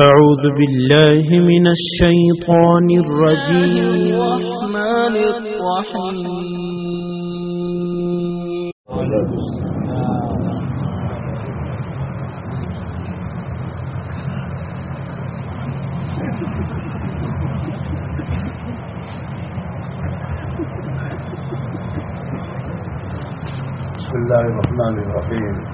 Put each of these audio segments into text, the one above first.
أعوذ بالله من الشيطان الرجيم. الرحمن الرحيم. بسم الله الرحمن الرحيم.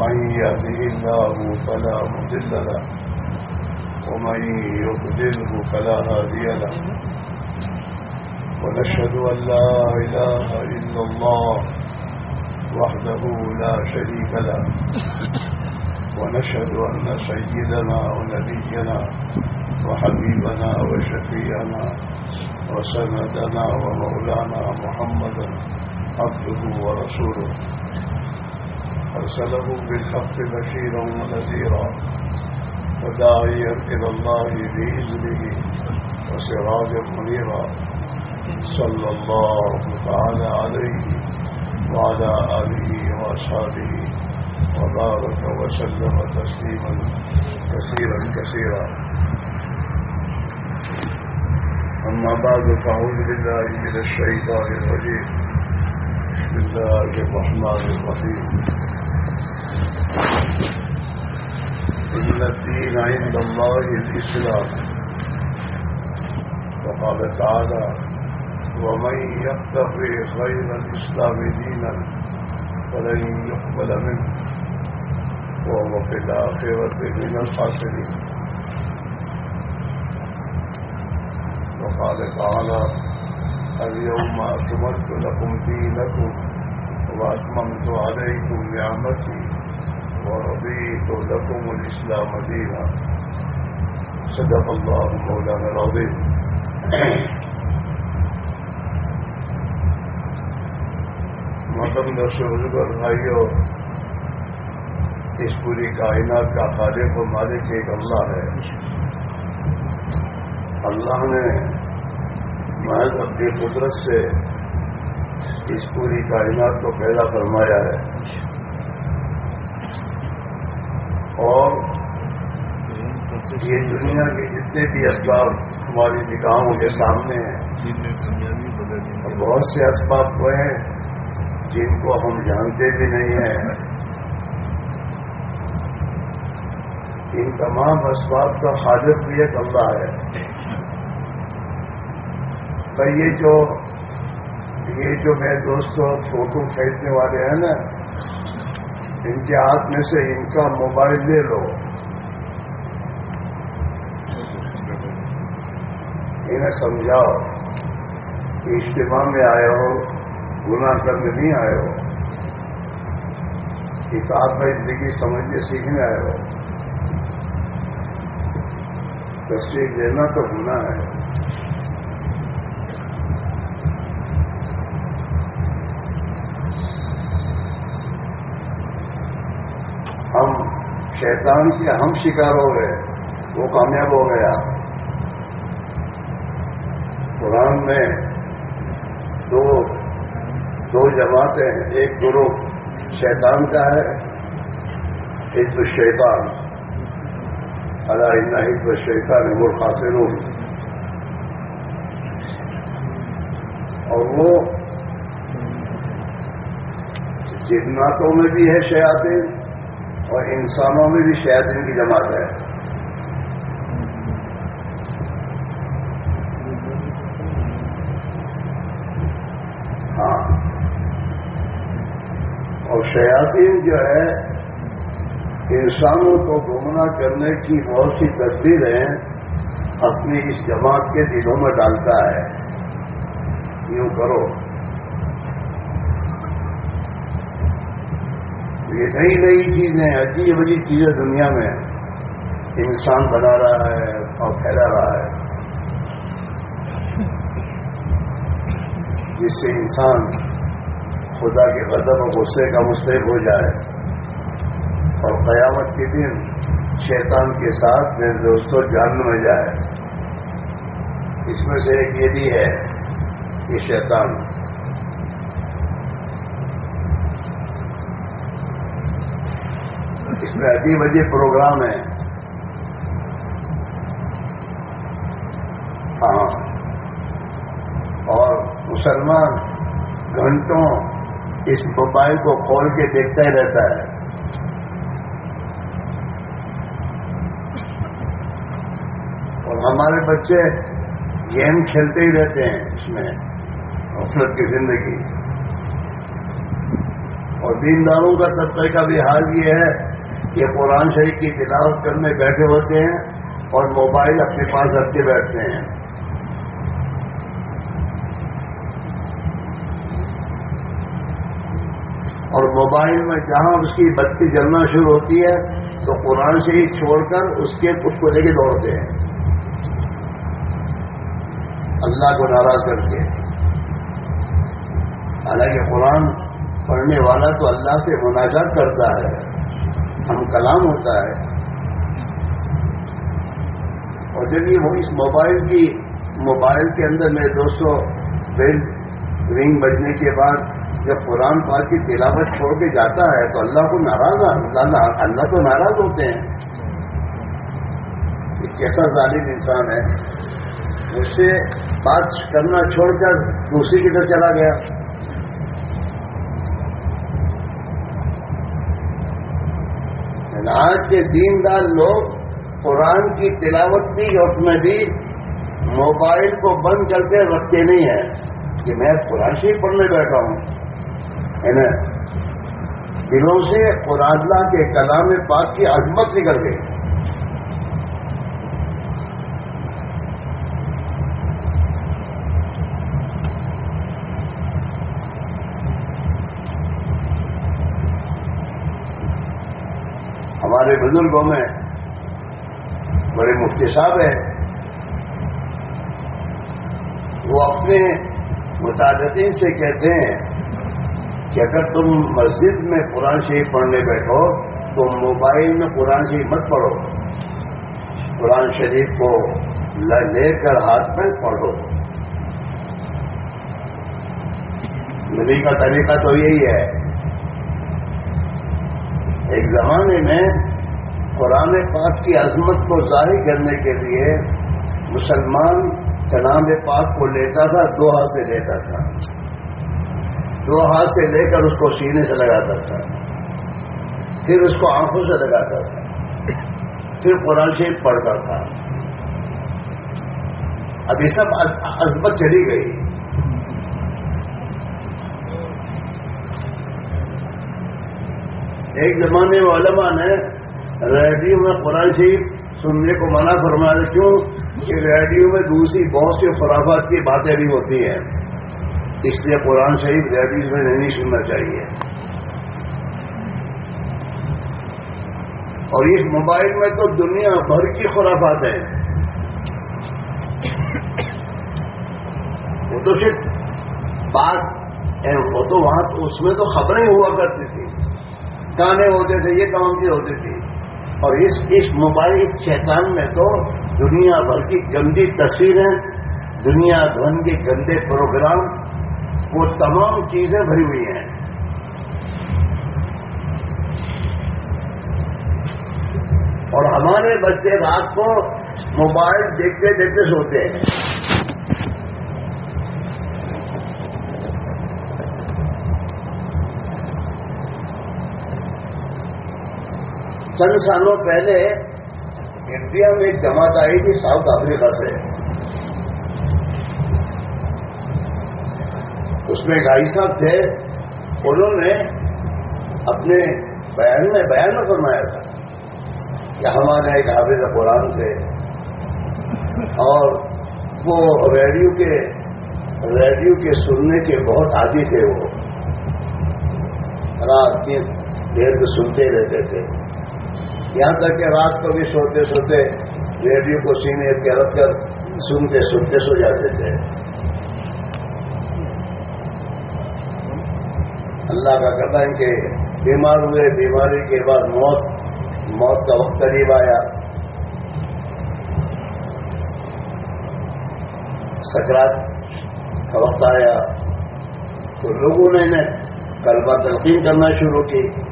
من يهده الله فلا مضل له ومن يضلله فلا هادي له. ونشهد أن لا إله إلا الله وحده لا شريك له. ونشهد أن سيدنا ونبينا وحبيبنا وشفيعنا وسندنا ومولانا محمدا عبده ورسوله. أرسله بالحق بشيرا ونذيرا وداعيا إلى الله بإذنه وسراجا منيرا صلى الله تعالى عليه وعلى آله وأصحابه وبارك وسلم تسليما كثيرا كثيرا. أما بعد فأعوذ بالله من الشيطان الرجيم. بسم الله الرحمن الرحيم. إن الدين عند الله الإسلام وقال تعالى ومن يقتفي خير الإسلام دينا فلن يقبل منه وهو في الآخرة من الخاسرين وقال تعالى اليوم أكملت لكم دينكم وأتممت عليكم نعمتي ورضيت لكم الإسلام دينا. صدق الله مولانا العظيم. مطلب شہر بھائیوں اس پوری کائنات کا خالق و مالک ایک اللہ ہے۔ اللہ نے محض اپنی قدرت سے اس پوری کائنات کو پیدا فرمایا ہے۔ اور یہ دنیا کے جتنے بھی اسباب ہماری نگاہوں کے سامنے ہیں اور بہت سے اسباب وہ ہیں جن کو ہم جانتے بھی نہیں ہیں۔ ان تمام اسباب کا خالق بھی ایک اللہ ہے۔ بھائی یہ جو یہ جو میرے دوستوں فوٹو کھینچنے والے ہیں نا ان کے ہاتھ میں سے ان کا موبائل لے لو۔ انہیں سمجھاؤ کہ اجتماع میں آئے ہو، گناہ کرنے نہیں آئے ہو۔ کتاب میں زندگی سمجھنے سیکھنے آئے ہو۔ تصویر لینا تو گناہ ہے ہم شیطان کے ہم شکار ہو گئے، وہ کامیاب ہو گیا۔ قرآن میں دو دو جماعتیں ایک گروپ شیطان کا ہے حزب شیطان۔ اللہ حزب شیطان ہے وہ خاصر اور وہ جناتوں میں بھی ہے شیاطین۔ اور انسانوں میں بھی شیاطین کی جماعت ہے۔ ہاں۔ اور شیاطین جو ہے، انسانوں کو گمراہ کرنے کی بہت سی تصویریں اپنی اس جماعت کے دلوں میں ڈالتا ہے۔ یوں کرو۔ یہ نئی نئی چیزیں عجیب عجیب چیزیں دنیا میں انسان بنا رہا ہے اور پھیلا رہا ہے۔ جس سے انسان خدا کے غضب و غصے کا مستحق ہو جائے۔ اور قیامت کے دن شیطان کے ساتھ میرے دوستوں جان میں جائے۔ اس میں سے ایک یہ بھی ہے کہ شیطان اس میں عجیب عجیب پروگرام ہے ہاں۔ اور مسلمان گھنٹوں اس موبائل کو کھول کے دیکھتا ہی رہتا ہے۔ اور ہمارے بچے گیم کھیلتے ہی رہتے ہیں اس میں، غفلت کی زندگی۔ اور دینداروں کا طبقے کا بھی حال یہ ہے کہ قرآن شریف کی تلاوت کرنے بیٹھے ہوتے ہیں اور موبائل اپنے پاس رکھ کے بیٹھتے ہیں۔ اور موبائل میں جہاں اس کی بتی جلنا شروع ہوتی ہے تو قرآن شریف چھوڑ کر اس کے اس کو لے کے دوڑتے ہیں۔ اللہ کو ناراض کر کے۔ حالانکہ قرآن پڑھنے والا تو اللہ سے مناجات کرتا ہے۔ ہم کلام ہوتا ہے۔ اور جب یہ اس موبائل کی موبائل کے اندر میرے دوستوں بیل رنگ بجنے کے بعد جب قرآن پاک کی تلاوت چھوڑ کے جاتا ہے تو اللہ کو ناراض اللہ اللہ تو ناراض ہوتے ہیں۔ ایک کیسا ظالم انسان ہے اس سے بات کرنا چھوڑ کر دوسری کی طرف چلا گیا۔ آج کے دیندار لوگ قرآن کی تلاوت بھی اس میں بھی موبائل کو بند کر کے رکھتے نہیں ہیں۔ کہ میں قرآن شریف پڑھنے بیٹھا ہوں۔ دلوں سے قرآن کے کلام پاک کی عظمت نکل گئی۔ ہمارے بزرگوں میں بڑے مفتی صاحب ہیں، وہ اپنے متعددین سے کہتے ہیں کہ اگر تم مسجد میں قرآن شریف پڑھنے بیٹھو تو موبائل میں قرآن شریف مت پڑھو۔ قرآن شریف کو لے کر ہاتھ میں پڑھو۔ نبی کا طریقہ تو یہی ہے۔ ایک زمانے میں قرآن پاک کی عظمت کو ظاہر کرنے کے لیے مسلمان کلام پاک کو لیتا تھا، دو ہاتھ سے لیتا تھا۔ دو ہاتھ سے لے کر اس کو سینے سے لگاتا تھا۔ پھر اس کو آنکھوں سے لگاتا تھا۔ پھر قرآن شریف پڑھتا تھا۔ اب یہ سب عظمت چلی گئی۔ ایک زمانے میں علماء نے ریڈیو میں قرآن شریف سننے کو منع فرمایا، کیوں؟ کہ ریڈیو میں دوسری بہت سی خرافات کی باتیں بھی ہوتی ہیں۔ اس لیے قرآن شریف ریڈیو میں نہیں سننا چاہیے۔ اور اس موبائل میں تو دنیا بھر کی خرافات ہیں۔ وہ تو صرف بات وہ تو وہاں اس میں تو خبریں ہوا کرتی تھی گانے ہوتے تھے، یہ کام بھی ہوتے تھے۔ اور اس اس موبائل شیطان میں تو دنیا بھر کی گندی تصویریں، دنیا بھر کے گندے پروگرام، وہ تمام چیزیں بھری ہوئی ہیں۔ اور ہمارے بچے رات کو موبائل دیکھتے دیکھتے سوتے ہیں۔ چند سالوں پہلے انڈیا میں ایک جماعت آئی تھی ساؤتھ افریقہ سے۔ اس میں گائی صاحب تھے، انہوں نے اپنے بیان میں بیان میں فرمایا تھا کہ ہمارے ایک حافظ قرآن تھے۔ اور وہ ریڈیو کے ریڈیو کے سننے کے بہت عادی تھے وہ۔ رات دن دیر تو سنتے رہتے تھے۔ یہاں تک کہ رات کو بھی سوتے سوتے ریڈیو کو سینے پہ رکھ کر سنتے سنتے سو جاتے تھے۔ اللہ کا قدم کہ بیمار ہوئے، بیماری کے بعد موت موت کا وقت قریب آیا۔ سکرات کا وقت آیا۔ تو لوگوں نے کلبہ تلقین کرنا شروع کی۔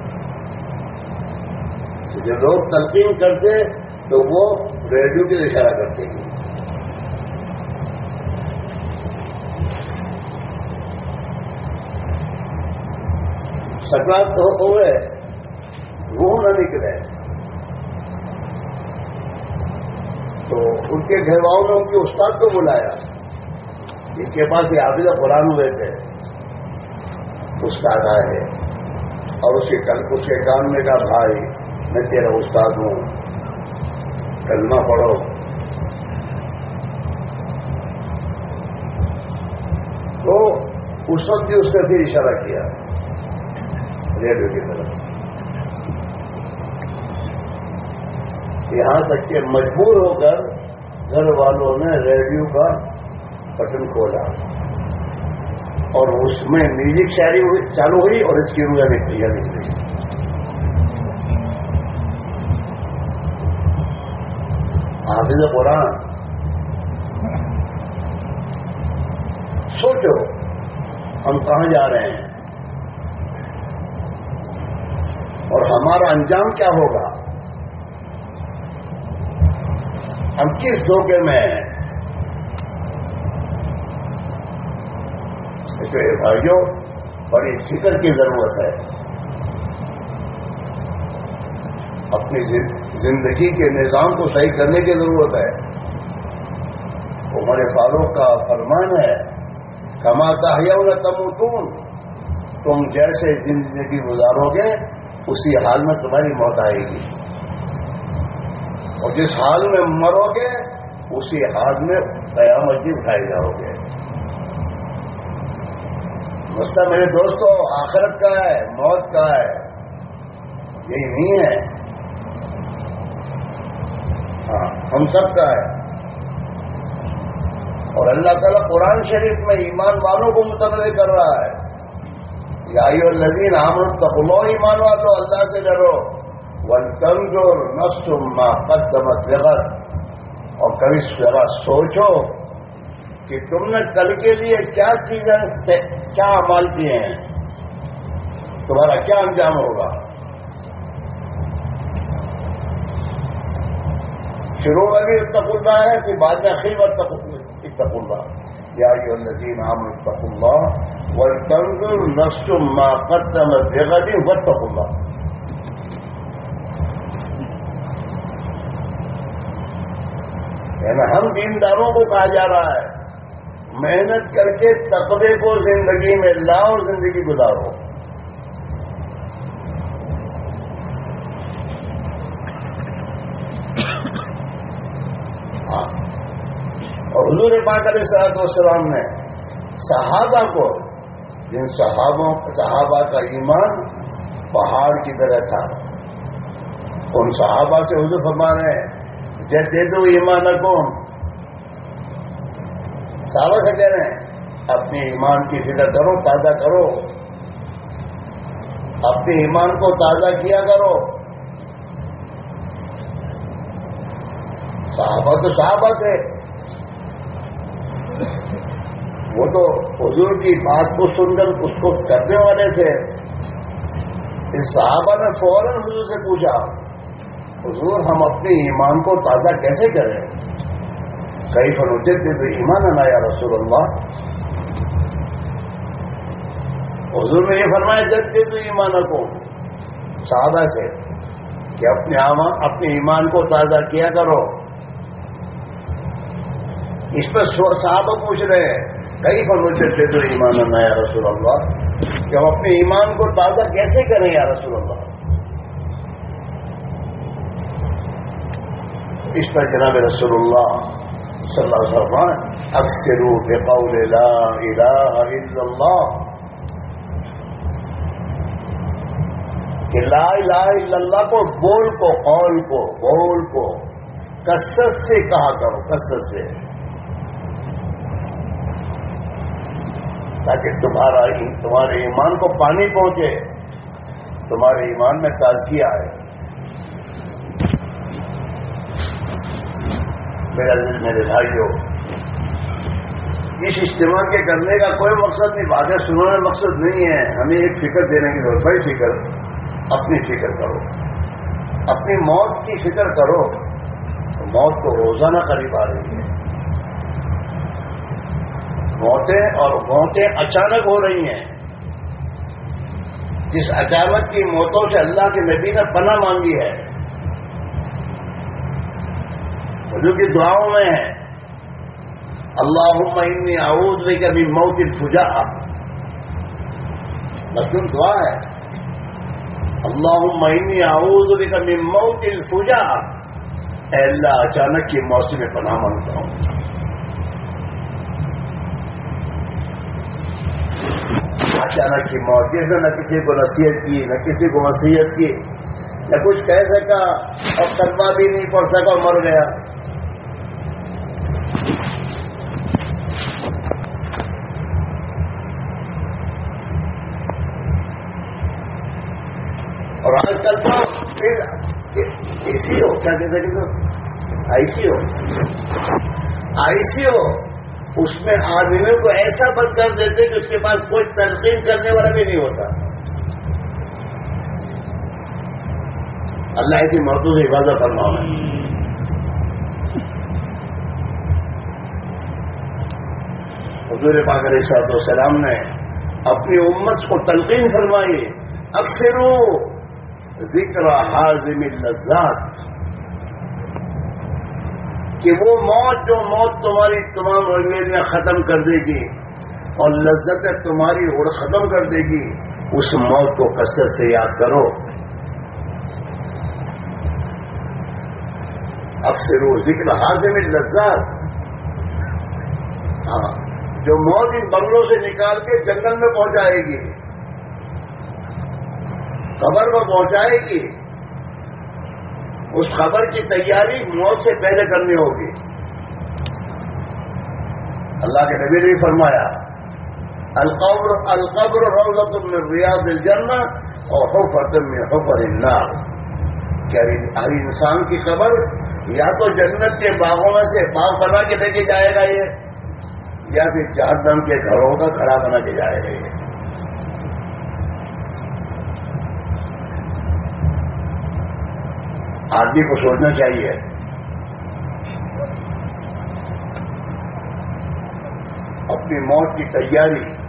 جو لوگ تلقین کرتے تو وہ ریڈیو کے اشارہ کرتے ہیں۔ سکرات تو ہوئے وہ نہ نکلے۔ تو ان کے گھر والوں نے ان کے استاد کو بلایا۔ جن کے پاس یہ حافظ قرآن ہوئے تھے۔ استاد آئے اور اس کے کل اس کے کام میں کہا بھائی میں تیرا استاد ہوں۔ کلمہ پڑھو۔ تو اس وقت بھی اس نے پھر اشارہ کیا۔ ریڈیو کی طرف۔ یہاں تک کہ مجبور ہو کر گھر والوں نے ریڈیو کا بٹن کھولا۔ اور اس میں میوزک شاعری چالو ہوئی اور اس کی رویا نکلی نکلی۔ حافظ قرآن۔ سوچو، ہم کہاں جا رہے ہیں؟ اور ہمارا انجام کیا ہوگا؟ ہم کس دھوکے میں ہیں؟ اس لیے بھائیوں، بڑی فکر کی ضرورت ہے۔ اپنی زندگی کے نظام کو صحیح کرنے کی ضرورت ہے۔ عمر فاروق کا فرمان ہے کماتا ہے تم تم جیسے زندگی گزارو گے، اسی حال میں تمہاری موت آئے گی۔ اور جس حال میں مرو گے، اسی حال میں قیامت بھی اٹھائے جاؤ گے۔ مسئلہ میرے دوستوں آخرت کا ہے، موت کا ہے۔ یہی نہیں ہے ہاں ہم سب کا ہے۔ اور اللہ تعالیٰ قرآن شریف میں ایمان والوں کو متنوع کر رہا ہے۔ یا الذین عامر تقلو ایمان والو، اللہ سے ڈرو۔ ون کمزور نسما قدمت جگت اور کبھی ذرا سوچو کہ تم نے کل کے لیے کیا چیزیں، کیا عمال کیے ہیں۔ تمہارا کیا انجام ہوگا؟ شروع میں بھی اللہ ہے کہ بعد میں خیمت اتق اللہ یا الذین عام اتق اللہ والتنظر نفس ما قدمت بغد واتق اللہ۔ یعنی ہم دینداروں کو کہا جا رہا ہے، محنت کر کے تقبے کو زندگی میں لاؤ اور زندگی گزارو ہاں اور حضور پاک علیہ صلاحت والسلام نے صحابہ کو، جن صحابوں، صحابہ کا ایمان پہاڑ کی طرح تھا، ان صحابہ سے حضور فرما رہے ہیں جیسے دو ایمان کو صحابہ سے کہہ رہے ہیں، اپنے ایمان کی فکر کرو، تازہ کرو۔ اپنے ایمان کو تازہ کیا کرو۔ صحابہ تو صحابہ تھے۔ وہ تو حضور کی بات کو سن کر اس کو کرنے والے تھے۔ اس صحابہ نے فوراً حضور سے پوچھا، حضور، ہم اپنے ایمان کو تازہ کیسے کریں؟ کئی فروجت دے تو ایمان یا رسول اللہ؟ حضور نے یہ فرمایا جب دے تو ایمان کو صحابہ سے، کہ اپنے اپنے ایمان کو تازہ کیا کرو۔ اس پر صحابہ پوچھ رہے ہیں کئی فروجت دے تو ایمان یا رسول اللہ، کہ ہم اپنے ایمان کو تازہ کیسے کریں یا رسول اللہ؟ اس پر جناب رسول اللہ صلی اللہ علیہ وسلم اکثر بقول لا الہ الا اللہ، کہ لا الہ الا اللہ کو، بول کو، قول کو، بول کو، کثرت سے کہا کرو، کثرت سے۔ تاکہ تمہارا تمہارے ایمان کو پانی پہنچے۔ تمہارے ایمان میں تازگی آئے۔ میرا دل میرے بھائیوں، اس اجتماع کے کرنے کا کوئی مقصد نہیں۔ باتیں سنانے مقصد نہیں ہے۔ ہمیں ایک فکر دینے کی ضرورت بڑی فکر، اپنی فکر کرو۔ اپنی موت کی فکر کرو۔ تو موت کو روزانہ قریب آ رہی ہے۔ موتیں اور موتیں اچانک ہو رہی ہیں۔ جس اچانک کی موتوں سے اللہ کے نبی نے پناہ مانگی ہے۔ جو کہ دعاؤں میں ہے۔ اللہ انی اعوذ بک من موت الفجا مسلم دعا ہے۔ اللہ انی اعوذ بک من موت الفجا اے اللہ، اچانک کی موسم میں پناہ مانگتا ہوں۔ اچانک کی موت جس نے نہ کسی کو نصیحت کی، نہ کسی کو وصیت کی، نہ کچھ کہہ سکا اور کلمہ بھی نہیں پڑھ سکا اور مر گیا۔ اور آج کل تو پھر اے سی ہو، کیا کہتے ہیں آئی سی ہو۔ آئی سی ہو۔ اس میں آدمیوں کو ایسا بند کر دیتے کہ اس کے پاس کوئی تنقید کرنے والا بھی نہیں ہوتا۔ اللہ ایسی موتوں سے حفاظت کرنا ہے حضور پاک علیہ صاحب السلام نے اپنی امت کو تلقین فرمائی اکثر ذکر حاضم اللذات۔ کہ وہ موت جو موت تمہاری تمام رویلیاں ختم کر دے گی اور لذت تمہاری اور ختم کر دے گی، اس موت کو کثرت سے یاد کرو۔ اکثر وہ ذکر حاضم اللذات ہاں جو موت ان بنگلوں سے نکال کے جنگل میں پہنچائے گی۔ خبر میں پہنچائے گی۔ اس خبر کی تیاری موت سے پہلے کرنی ہوگی۔ اللہ کے نبی نے بھی فرمایا، القبر القبر روزت میں ریاض الجنہ اور حفت میں حفر النار۔ کیا ہر انسان کی خبر یا تو جنت کے باغوں میں سے باغ بنا کے لے کے جائے گا یہ، یا پھر جہنم کے گھروں کا کھڑا بنا کے جائے گا یہ۔ آدمی کو سوچنا چاہیے۔ اپنی موت کی تیاری۔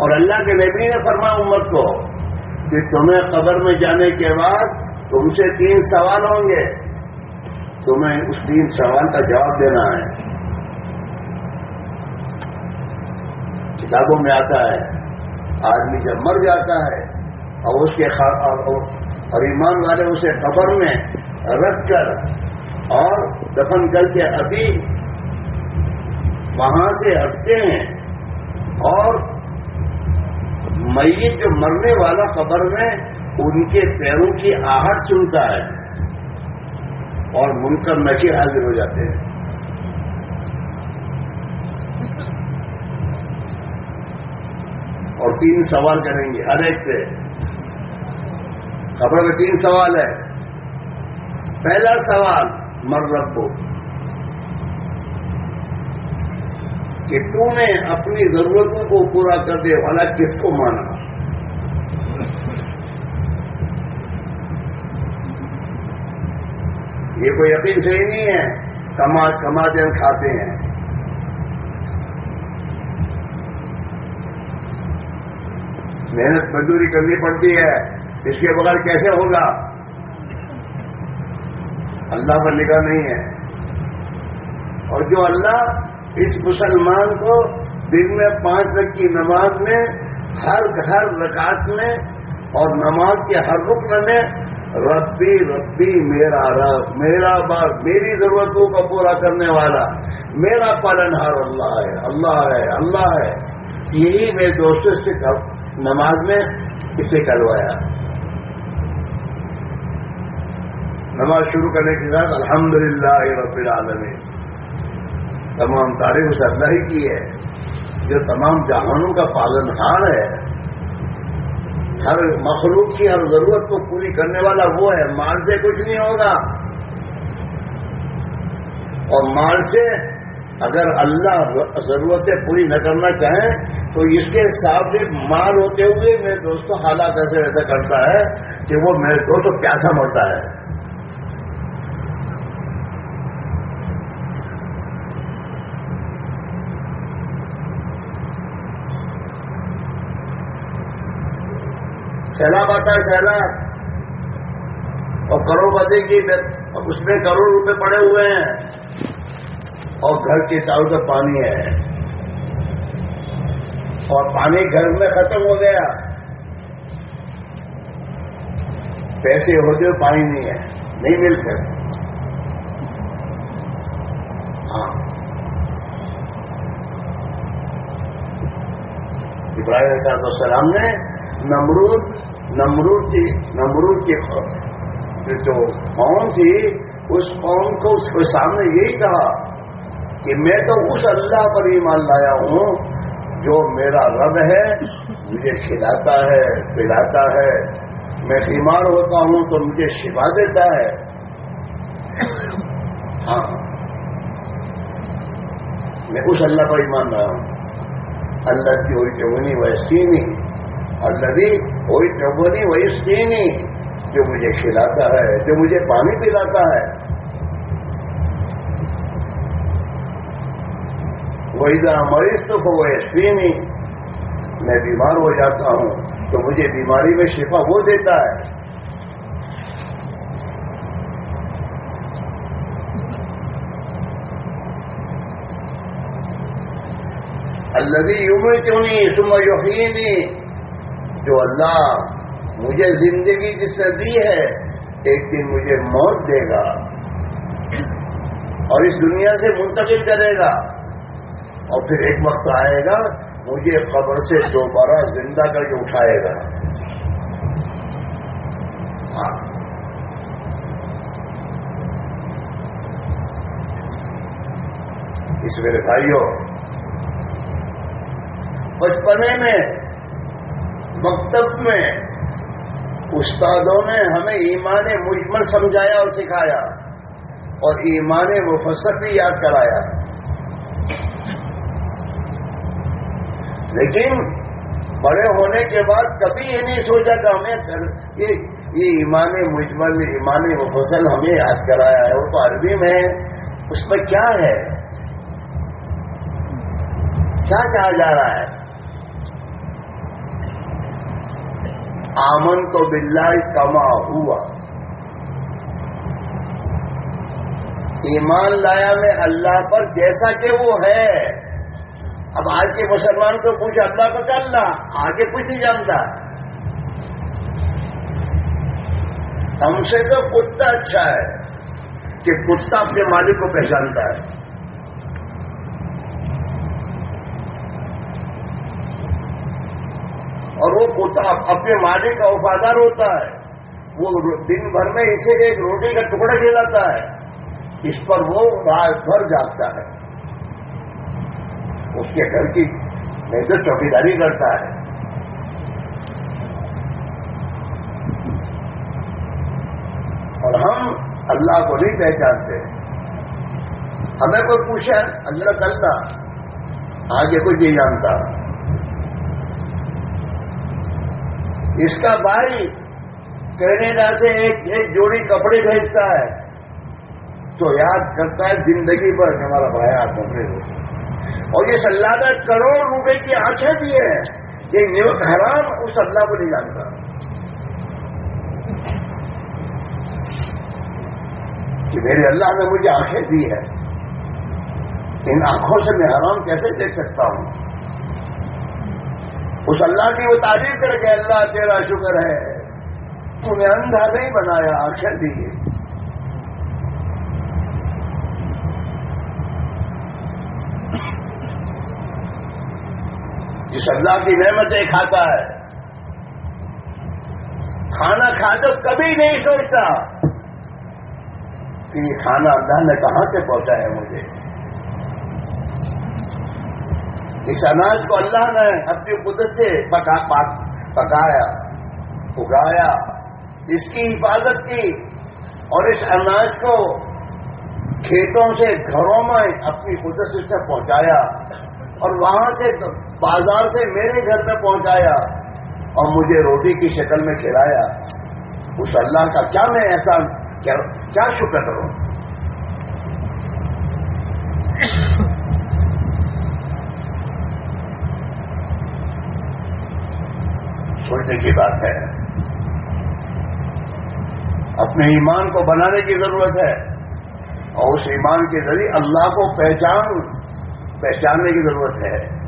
اور اللہ کے نبی نے فرمایا امت کو کہ تمہیں قبر میں جانے کے بعد تم سے تین سوال ہوں گے۔ تمہیں اس تین سوال کا جواب دینا ہے۔ کتابوں میں آتا ہے، آدمی جب مر جاتا ہے اور اس کے اور ایمان والے اسے قبر میں رکھ کر اور دفن کر کے ابھی وہاں سے ہٹتے ہیں اور میت جو مرنے والا قبر میں ان کے پیروں کی آہٹ سنتا ہے اور منکر نکیر حاضر ہو جاتے ہیں۔ اور تین سوال کریں گے، ہر ایک سے۔ خبر میں تین سوال ہے پہلا سوال، مر رکھو کہ تو نے اپنی ضرورتوں کو پورا کر دے والا کس کو مانا؟ یہ کوئی یقین صحیح نہیں ہے، کما کماتے ہم کھاتے ہیں۔ محنت مزدوری کرنی پڑتی ہے۔ اس کے بغیر کیسے ہوگا؟ اللہ پر نگاہ نہیں ہے۔ اور جو اللہ اس مسلمان کو دن میں پانچ تک کی نماز میں، ہر ہر رکعت میں اور نماز کے ہر رکن میں، ربی ربی، میرا رب، میرا باپ، میری ضرورتوں کو پورا کرنے والا، میرا پالن ہار اللہ ہے اللہ ہے اللہ ہے۔ یہی میرے دوستوں سے نماز میں اسے کروایا نماز شروع کرنے کے بعد الحمد للہ رب العالمین۔ تمام تعریف اس اللہ ہی کی ہے۔ جو تمام جہانوں کا پالن ہار ہے، ہر مخلوق کی ہر ضرورت کو پوری کرنے والا وہ ہے۔ مال سے کچھ نہیں ہوگا۔ اور مال سے اگر اللہ ضرورتیں پوری نہ کرنا چاہیں تو اس کے حساب سے مال ہوتے ہوئے میرے دوستوں، حالات ایسے ایسا کرتا ہے کہ وہ میرے دوست پیاسا مرتا ہے۔ سیلاب آتا ہے، سیلاب۔ اور کروڑ پتی کی اس میں کروڑ روپے پڑے ہوئے ہیں۔ اور گھر کے چاروں طرف پانی ہے۔ اور پانی گھر میں ختم ہو گیا۔ پیسے ہوتے ہوئے پانی نہیں ہے، نہیں ملتے۔ ہاں۔ ابراہیم صاحب السلام نے نمرود نمرود کی نمرود کی جو قوم تھی، اس قوم کو اس کے سامنے یہی کہا کہ میں تو اس اللہ پر ایمان لایا ہوں جو میرا رب ہے، مجھے کھلاتا ہے، پلاتا ہے۔ میں بیمار ہوتا ہوں تو مجھے شفا دیتا ہے۔ ہاں۔ میں اس اللہ پر ایمان لایا ہوں۔ اللہ کی ہوئی چونی ویسی نہیں۔ الذي کوئی چوبونی وہی اسکینی جو مجھے کھلاتا ہے، جو مجھے پانی پلاتا ہے۔ وہی ذرا مریض تو وہ اسکینی میں بیمار ہو جاتا ہوں، تو مجھے بیماری میں شفا وہ دیتا ہے۔ الذي يميتني ثم يحييني۔ جو اللہ مجھے زندگی جس نے دی ہے، ایک دن مجھے موت دے گا اور اس دنیا سے منتقل کرے گا۔ اور پھر ایک وقت آئے گا، مجھے قبر سے دوبارہ زندہ کر کے اٹھائے گا۔ ہاں۔ اس میرے بھائیوں، بچپنے میں مکتب میں استادوں نے ہمیں ایمان مجمل سمجھایا اور سکھایا اور ایمان مفسر بھی یاد کرایا۔ لیکن بڑے ہونے کے بعد کبھی یہ نہیں سوچا کہ ہمیں یہ ایمان مجمل، ایمان مفصل ہمیں یاد کرایا ہے۔ وہ تو عربی میں اس میں کیا ہے؟ کیا کہا جا رہا ہے؟ آمن تو بلّہ کما ہوا۔ ایمان لایا میں اللہ پر جیسا کہ وہ ہے۔ اب آج کے مسلمان کو پوچھ اللہ کو چل رہا آگے کچھ نہیں جانتا۔ ہم سے تو کتا اچھا ہے کہ کتا اپنے مالک کو پہچانتا ہے۔ اور وہ کتا اپنے مالک کا وفادار ہوتا ہے۔ وہ دن بھر میں اسے ایک روٹی کا ٹکڑا کھلاتا ہے۔ اس پر وہ رات بھر جاگتا ہے۔ اس کے گھر کی نہیں تو چوکیداری کرتا ہے۔ اور ہم اللہ کو نہیں پہچانتے۔ ہمیں کوئی پوچھا اللہ کرتا آگے کوئی نہیں جانتا۔ اس کا بھائی کینیڈا سے ایک ایک جوڑی کپڑے بھیجتا ہے۔ تو یاد کرتا ہے زندگی پر ہمارا بھائی آپ کپڑے ہو اور یہ سلادہ کروڑ روپے کی آنکھیں بھی ہے یہ نیوز حرام اس اللہ کو نہیں جانتا۔ کہ میرے اللہ نے مجھے آنکھیں دی ہے ان آنکھوں سے میں حرام کیسے دیکھ سکتا ہوں؟ اس اللہ کی وہ تعریف کر کے اللہ تیرا شکر ہے۔ تمہیں اندھا نہیں بنایا آخر دیے جس اللہ کی نعمتیں کھاتا ہے۔ کھانا کھا تو کبھی نہیں سوچتا۔ کہ یہ کھانا اللہ نے کہاں سے پہنچا ہے مجھے؟ اس اناج کو اللہ نے اپنی قدرت سے پکا پکایا، اگایا۔ اس کی حفاظت کی۔ اور اس اناج کو کھیتوں سے گھروں میں اپنی قدرت سے پہنچایا۔ اور وہاں سے بازار سے میرے گھر میں پہنچایا۔ اور مجھے روٹی کی شکل میں کھلایا۔ اس اللہ کا کیا میں ایسا کیا شکر کروں؟ سوچنے کی بات ہے۔ اپنے ایمان کو بنانے کی ضرورت ہے۔ اور اس ایمان کے ذریعے اللہ کو پہچان، پہچاننے کی ضرورت ہے۔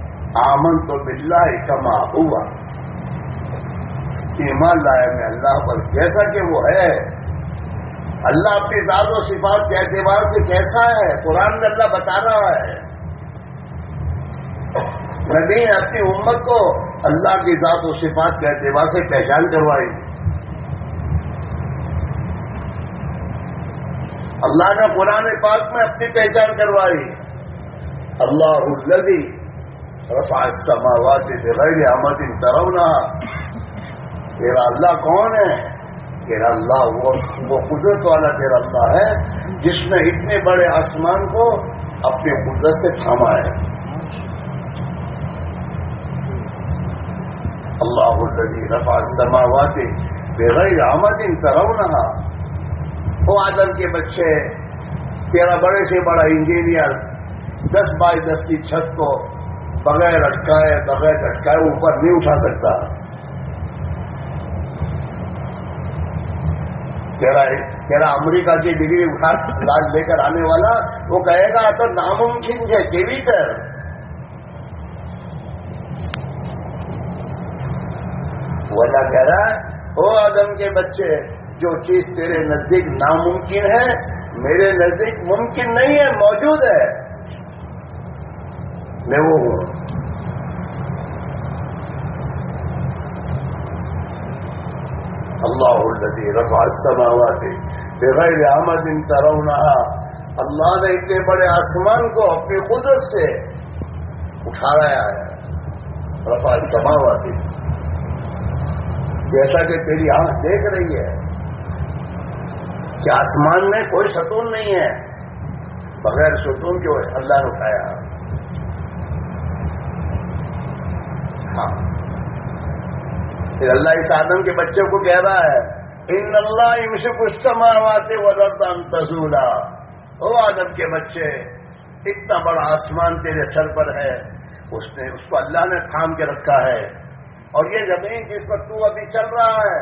آمن تو بلّہ کما ہوا۔ ایمان لایا میں اللہ پر، جیسا کہ وہ ہے۔ اللہ اپنی ذات و صفات کے اعتبار سے کیسا ہے؟ قرآن میں اللہ بتا رہا ہے۔ نبی اپنی امت کو اللہ کی ذات و صفات کے اعتبار سے پہچان کروائی۔ اللہ نے قرآن پاک میں اپنی پہچان کروائی۔ اللہ الدی رفا السماوات بغیر احمد ترونا تیرا اللہ کون ہے؟ تیرا اللہ وہ وہ قدرت والا تیرا اللہ ہے، جس نے اتنے بڑے آسمان کو اپنے قدرت سے تھاما ہے۔ اللہ الدی رفا سماوات بغیر آمد ان ترونا وہ آدم کے بچے، تیرا بڑے سے بڑا انجینئر، دس بائی دس کی چھت کو بغیر اٹکائے بغیر اٹکائے اوپر نہیں اٹھا سکتا۔ تیرا تیرا امریکہ کی ڈگری اٹھا لاج لے کر آنے والا، وہ کہے گا تو ناممکن ہے کیوی کر۔ وجہ کہہ رہا ہے وہ آدم کے بچے، جو چیز تیرے نزدیک ناممکن ہے، میرے نزدیک ممکن نہیں ہے، موجود ہے. میں وہ ہوں۔ اللہ الذي رفع السماوات بغیر آمد ترونها اللہ نے اتنے بڑے آسمان کو اپنی قدرت سے اٹھایا ہے۔ رفع السماوات جیسا کہ تیری آنکھ دیکھ رہی ہے کہ آسمان میں کوئی ستون نہیں ہے؟ بغیر ستون کے اللہ نے اٹھایا۔ ہاں۔ پھر اللہ اس آدم کے بچوں کو کہہ رہا ہے، ان اللہ مجھے کچھ آتے وہ تزولا۔ او آدم کے بچے، اتنا بڑا آسمان تیرے سر پر ہے، اس نے، اس کو اللہ نے تھام کے رکھا ہے۔ اور یہ زمین جس پر تو ابھی چل رہا ہے،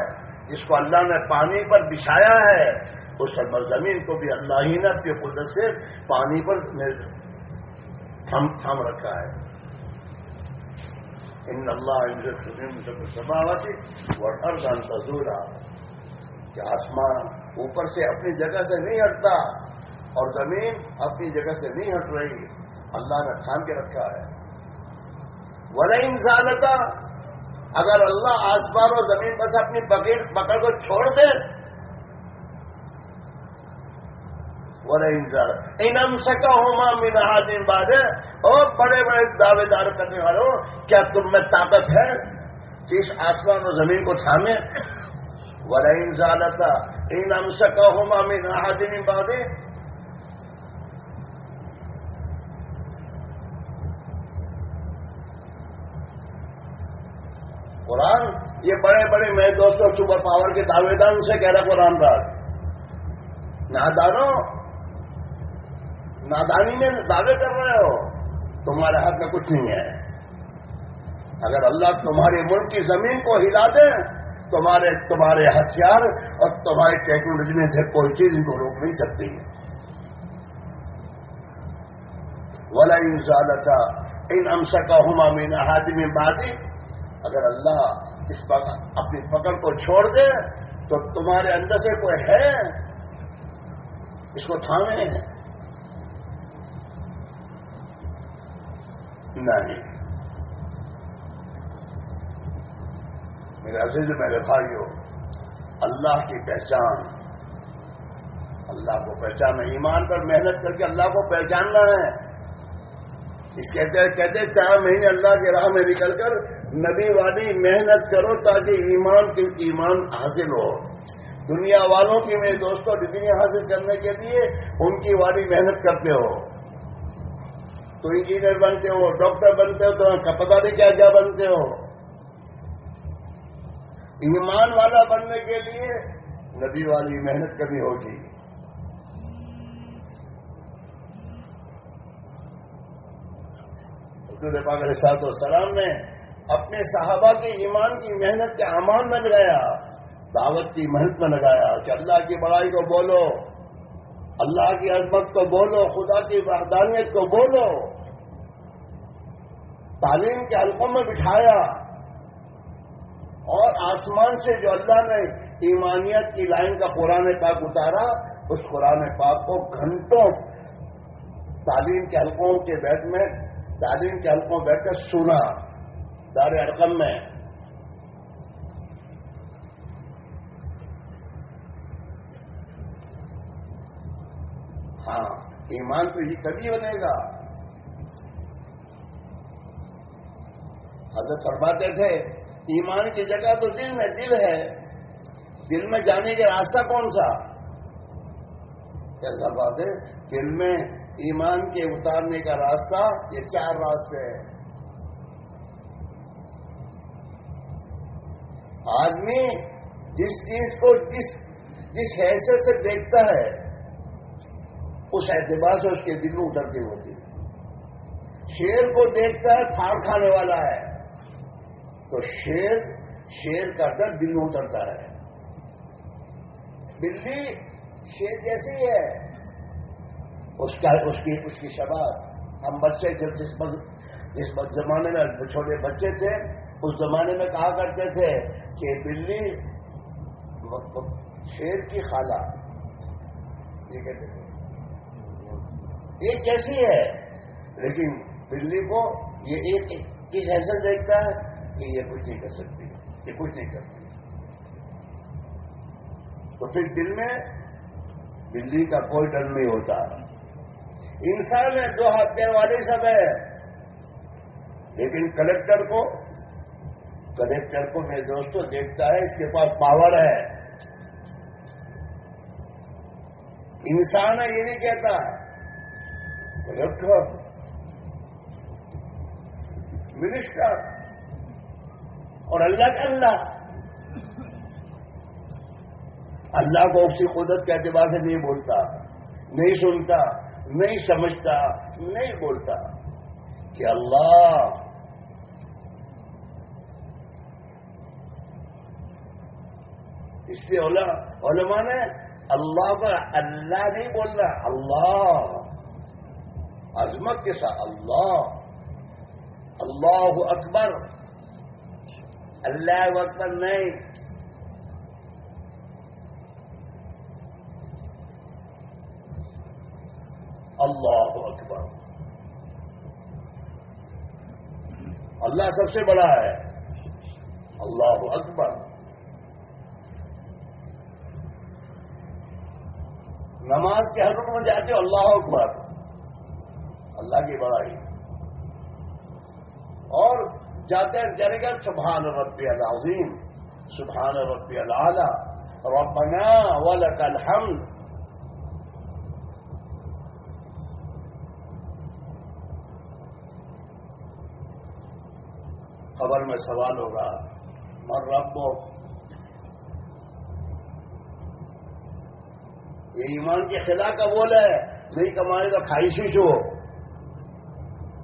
جس کو اللہ نے پانی پر بچھایا ہے، اس زمین کو بھی اللہ ہی نے اپنی قدرت سے پانی پر تھم تھام رکھا ہے۔ ان اللہ سماواتی وہ ارزان تزورا کہ آسمان اوپر سے اپنی جگہ سے نہیں ہٹتا اور زمین اپنی جگہ سے نہیں ہٹ رہی، اللہ نے تھام کے رکھا ہے۔ ولا انسانتا اگر اللہ آسمان اور زمین پر سے اپنی پکڑ کو چھوڑ دے انم سکا ہو مینا دن بعد۔ اور بڑے بڑے دعوے دار کرنے والوں کیا تم میں طاقت ہے کہ اس آسمان و زمین کو تھامے؟ ورا انسان تھا انم سکا ہو ماں مینا دن بعد۔ قرآن؟ یہ بڑے بڑے میں دوستوں سپر پاور کے دعوے دار ان سے کہہ رہا قرآن بات نادانوں نادانی میں دعوے کر رہے ہو، تمہارے ہاتھ میں کچھ نہیں ہے۔ اگر اللہ تمہارے ملک کی زمین کو ہلا دے، تمہارے تمہارے ہتھیار اور تمہاری ٹیکنالوجی میں سے کوئی چیز ان کو روک نہیں سکتی۔ ولا انسالتا ان امسا کا ہما مینا ہاتھ میں بادی اگر اللہ اس اپنی پکڑ کو چھوڑ دے تو تمہارے اندر سے کوئی ہے اس کو تھامے نہیں۔ میرے عزیز، میرے بھائیوں اللہ کی پہچان، اللہ کو پہچانا ایمان پر محنت کر کے اللہ کو پہچاننا ہے۔ اس کہتے ہیں، کہتے چار مہینے اللہ کے راہ میں نکل کر نبی والی محنت کرو تاکہ ایمان کی ایمان حاصل ہو۔ دنیا والوں کی میرے دوستوں ڈگری حاصل کرنے کے لیے ان کی والی محنت کرتے ہو۔ تو انجینئر بنتے ہو، ڈاکٹر بنتے ہو، تو پتا نہیں کیا کیا بنتے ہو۔ ایمان والا بننے کے لیے نبی والی محنت کرنی ہوگی۔ پاک علیہ صاحب السلام نے اپنے صحابہ کے ایمان کی محنت کے امان میں لگایا، دعوت کی محنت میں لگایا کہ اللہ کی بڑائی کو بولو، اللہ کی عظمت کو بولو، خدا کی وحدانیت کو بولو۔ تعلیم کے حلقوں میں بٹھایا۔ اور آسمان سے جو اللہ نے ایمانیت کی لائن کا قرآن پاک اتارا، اس قرآن پاک کو گھنٹوں تعلیم کے حلقوں کے بیٹھ میں، تعلیم کے حلقوں بیٹھ کر سنا۔ دار ارقم میں۔ ہاں ایمان تو یہ کبھی بنے گا۔ حضرت فرماتے تھے، ایمان کی جگہ تو دل میں دل ہے، دل میں جانے کا راستہ کون سا؟ کیسا بات ہے، دل میں ایمان کے اتارنے کا راستہ یہ چار راستے ہیں۔ آدمی جس چیز کو جس جس حیثیت سے دیکھتا ہے، اس اعتبار سے اس کے دل میں اترتی ہوتی شیر کو دیکھتا ہے پھاڑ کھانے والا ہے۔ تو شیر شیر کا در دل میں اترتا ہے۔ بلی شیر جیسی ہے۔ اس کا، اس کی اس کی شباب ہم بچے جب جس جس زمانے میں چھوٹے بچے تھے، اس زمانے میں کہا کرتے تھے کہ بلی شیر کی خالہ۔ یہ کہتے تھے یہ کیسی ہے؟ لیکن بلی کو یہ ایک کس حیثیت دیکھتا ہے کہ یہ کچھ نہیں کر سکتی۔ یہ کچھ نہیں کرتی۔ تو پھر دل میں بلی کا کوئی ڈر نہیں ہوتا۔ انسان ہے، دو ہاتھ پیر والے سب ہے لیکن کلیکٹر کو کلیکٹر کو میرے دوستوں دیکھتا ہے، اس کے پاس پاور ہے۔ انسان ہے، یہ نہیں کہتا۔ Collector minister. اور اللہ کا اللہ۔ اللہ کو اسی قدرت کے اعتبار سے نہیں بولتا، نہیں سنتا، نہیں سمجھتا، نہیں بولتا کہ اللہ اس لیے علماء نے اللہ کا اللہ نہیں بول رہا اللہ۔ عظمت کے ساتھ اللہ۔ اللہ اکبر۔ اللہ اکبر نہیں۔ اللہ اکبر۔ اللہ سب سے بڑا ہے۔ اللہ اکبر۔ نماز کے حضرت میں جاتے ہو، اللہ اکبر۔ اللہ کی بڑائی۔ اور جاتے ہیں جانے گا سبحان ربی العظیم، سبحان ربی العلی ربنا ولک الحمد۔ خبر میں سوال ہوگا مر رب یہ ایمان کے خلاف کا بول ہے، نہیں کمانے تو خواہشی ہو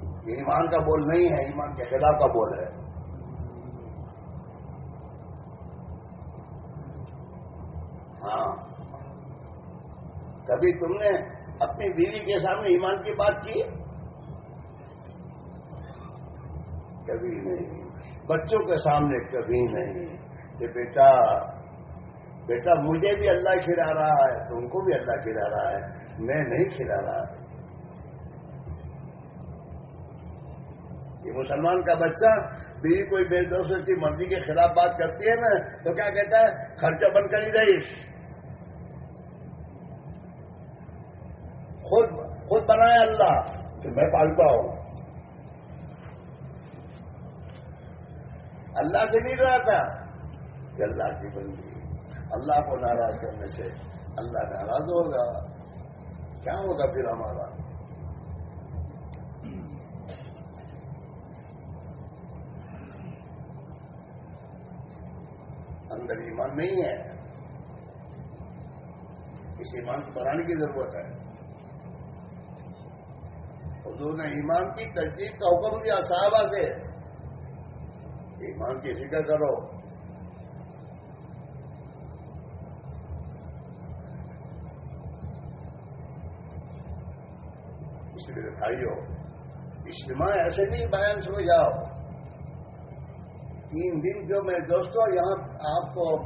یہ ایمان کا بول نہیں ہے، ایمان کے خلاف کا بول ہے۔ ہاں۔ کبھی تم نے اپنی بیوی کے سامنے ایمان کی بات کی؟ کبھی نہیں۔ بچوں کے سامنے کبھی نہیں۔ کہ بیٹا بیٹا مجھے بھی اللہ کھلا رہا ہے، تم کو بھی اللہ کھلا رہا ہے۔ میں نہیں کھلا رہا۔ یہ مسلمان کا بچہ بیوی کوئی بے دوست کی مرضی کے خلاف بات کرتی ہے نا، تو کیا کہتا ہے؟ خرچہ بند کر ہی رہیش خود خود بنایا اللہ کہ میں پالتا ہوں۔ اللہ سے نہیں رہا تھا کہ اللہ کی بندی۔ اللہ کو ناراض کرنے سے اللہ ناراض ہوگا۔ کیا ہوگا پھر ہمارا؟ اندر ایمان نہیں ہے۔ اس ایمان کو بنانے کی ضرورت ہے۔ حضور نے ایمان کی تجدید کا حکم دیا، صحابہ سے۔ ایمان کی فکر کرو۔ اس لیے بھائیو، اجتماع ایسے نہیں، بیان سو جاؤ۔ تین دن جو میں دوستوں یہاں آپ کو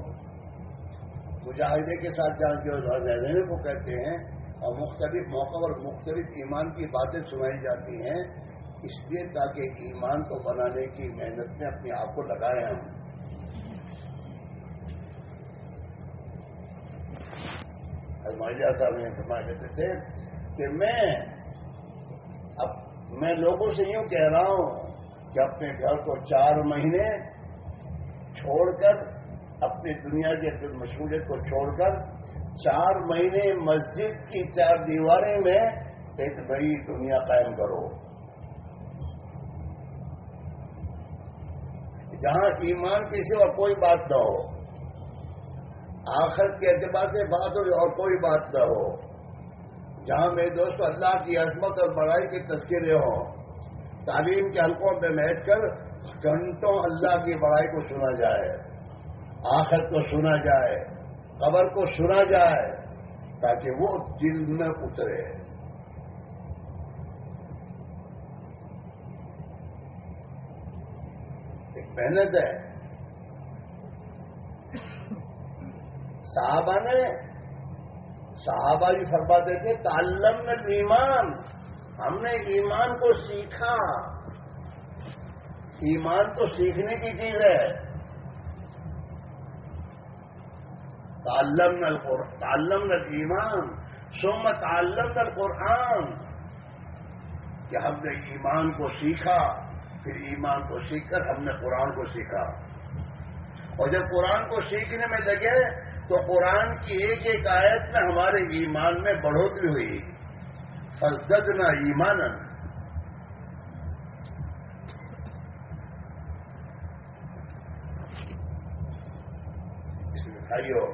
مجاہدے کے ساتھ جہاں جو رہنے کو کہتے ہیں اور مختلف موقع اور مختلف ایمان کی باتیں سنائی جاتی ہیں، اس لیے تاکہ ایمان کو بنانے کی محنت میں اپنے آپ کو لگائے ہم۔ صاحب نے فرمایا کہتے تھے کہ میں میں لوگوں سے یوں کہہ رہا ہوں کہ اپنے گھر کو چار مہینے چھوڑ کر، اپنی دنیا کے مشغولیت کو چھوڑ کر، چار مہینے مسجد کی چار دیواریں میں ایک بڑی دنیا قائم کرو۔ جہاں ایمان کی سوا کوئی بات نہ ہو آخر کے اعتبار سے بات ہو اور کوئی بات نہ ہو۔ جہاں میرے دوست اللہ کی عظمت اور بڑائی کے تذکرے ہوں تعلیم کے حلقوں پہ بیٹھ کر گھنٹوں اللہ کی بڑائی کو سنا جائے آخر کو سنا جائے، قبر کو سنا جائے، تاکہ وہ دل میں اترے۔ ایک محنت ہے۔ صحابہ نے صحابہ بھی فرماتے تھے تعلم ایمان ہم نے ایمان کو سیکھا۔ ایمان تو سیکھنے کی چیز ہے۔ تعلم تعلم ایمان سم تعلم القرآن۔ کہ ہم نے ایمان کو سیکھا، پھر ایمان کو سیکھ کر ہم نے قرآن کو سیکھا۔ اور جب قرآن کو سیکھنے میں لگے تو قرآن کی ایک ایک آیت میں ہمارے ایمان میں بڑھوتری ہوئی۔ فضد نہ ایمان اس میں کھائیو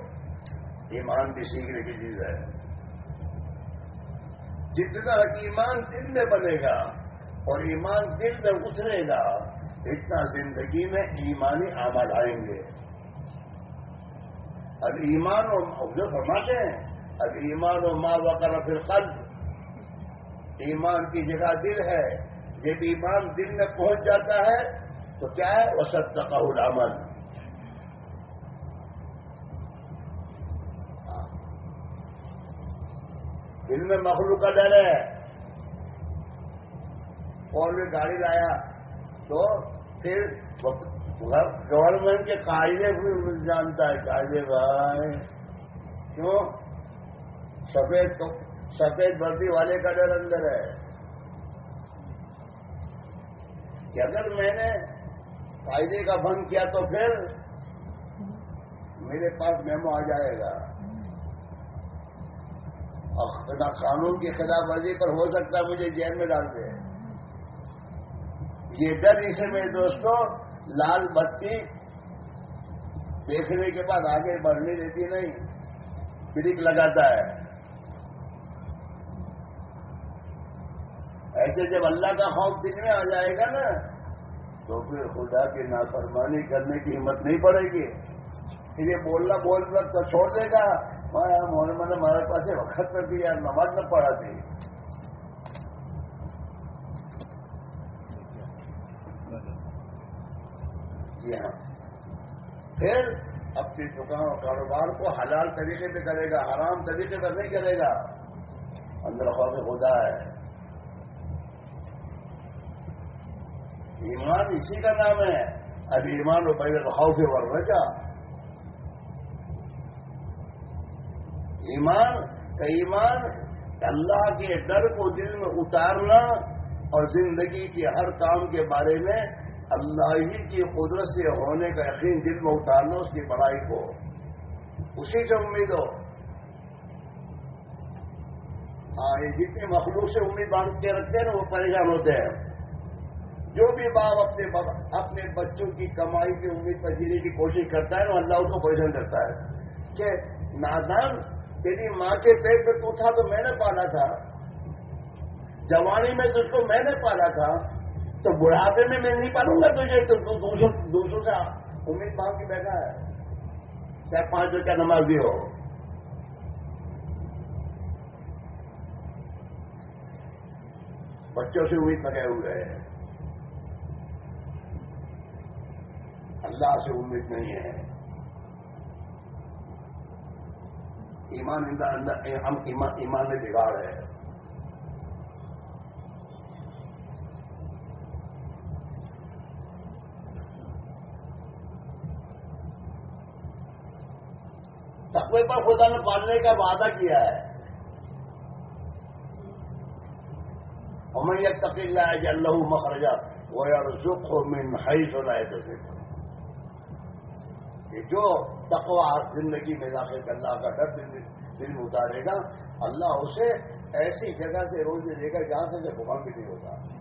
ایمان بھی سیکھنے کی چیز ہے۔ جتنا ایمان دل میں بنے گا اور ایمان دل میں اترے گا، اتنا زندگی میں ایمانی عمل آئیں گے۔ اب ایمان اور جو فرماتے ہیں، اب ایمان و ماں وغیرہ پھر قلب ایمان کی جگہ دل ہے، جب ایمان دل میں پہنچ جاتا ہے، تو کیا ہے؟ وہ سب تقاول عمل دل میں مخلوق کا ڈر ہے۔ اور بھی گاڑی لایا تو پھر گورنمنٹ کے قاعدے بھی جانتا ہے، قاعدے بھائی۔ کیوں؟ سفید سفید بردی والے کا ڈر اندر ہے۔ کہ اگر میں نے قاعدے کا بند کیا تو پھر میرے پاس میمو آ جائے گا۔ اور قانون کی خلاف ورزی پر ہو سکتا ہے، مجھے جیل میں ڈال دے۔ یہ ڈر اسے میں دوستوں لال بتی دیکھنے کے بعد آگے بڑھنے دیتی نہیں بریک لگاتا ہے ایسے جب اللہ کا خوف دل میں آ جائے گا نا تو پھر خدا کی نافرمانی کرنے کی ہمت نہیں پڑے گی پھر یہ بولنا بول کر تو چھوڑ دے گا محمد ہمارے پاس وقت میں دیا نماز نہ پڑھا تھی جی پھر اپنی دکان اور کاروبار کو حلال طریقے سے کرے گا، حرام طریقے سے نہیں کرے گا۔ اندر خوف خدا ہے۔ ایمان اسی کا نام ہے۔ اب ایمان و پہلے رکھاؤ کے ور رجا ایمان کا ایمان اللہ کے ڈر کو دل میں اتارنا اور زندگی کے ہر کام کے بارے میں اللہ ہی کی قدرت سے ہونے کا یقین دل میں اتارنا، اس کی پڑھائی کو۔ اسی سے امید ہو۔ ہاں یہ جتنے مخلوق سے امید باندھ کے رکھتے ہیں نا، وہ پریشان ہوتے ہیں۔ جو بھی باپ اپنے اپنے بچوں کی کمائی کی امید پر جینے کی کوشش کرتا ہے نا اللہ اس کو پریشان کرتا ہے۔ کہ نادان، تیری ماں کے پیٹ پہ تو تھا تو میں نے پالا تھا۔ جوانی میں تجھ کو میں نے پالا تھا۔ تو بڑھاپے میں میں نہیں پالوں گا تجھے تو دوسروں سے امید باندھ کے بیٹھا ہے۔ چاہے پانچ روپیہ نماز بھی ہو۔ بچوں سے امید لگے ہوئے ہیں۔ اللہ سے امید نہیں ہے۔ ایمان ہم ایمان میں بگاڑ ہے۔ تقوی پر خدا نے پالنے کا وعدہ کیا ہے۔ ہمیں یہ تقیل ہے کہ اللہ مخرجہ وہ یار سکھ ہو من ہائی سونا ہے تو کہ جو تقوا زندگی میں داخل کر اللہ کا ڈر دل میں اتارے گا، اللہ اسے ایسی جگہ سے روز دے گا جہاں سے بھگان بھی نہیں ہوتا۔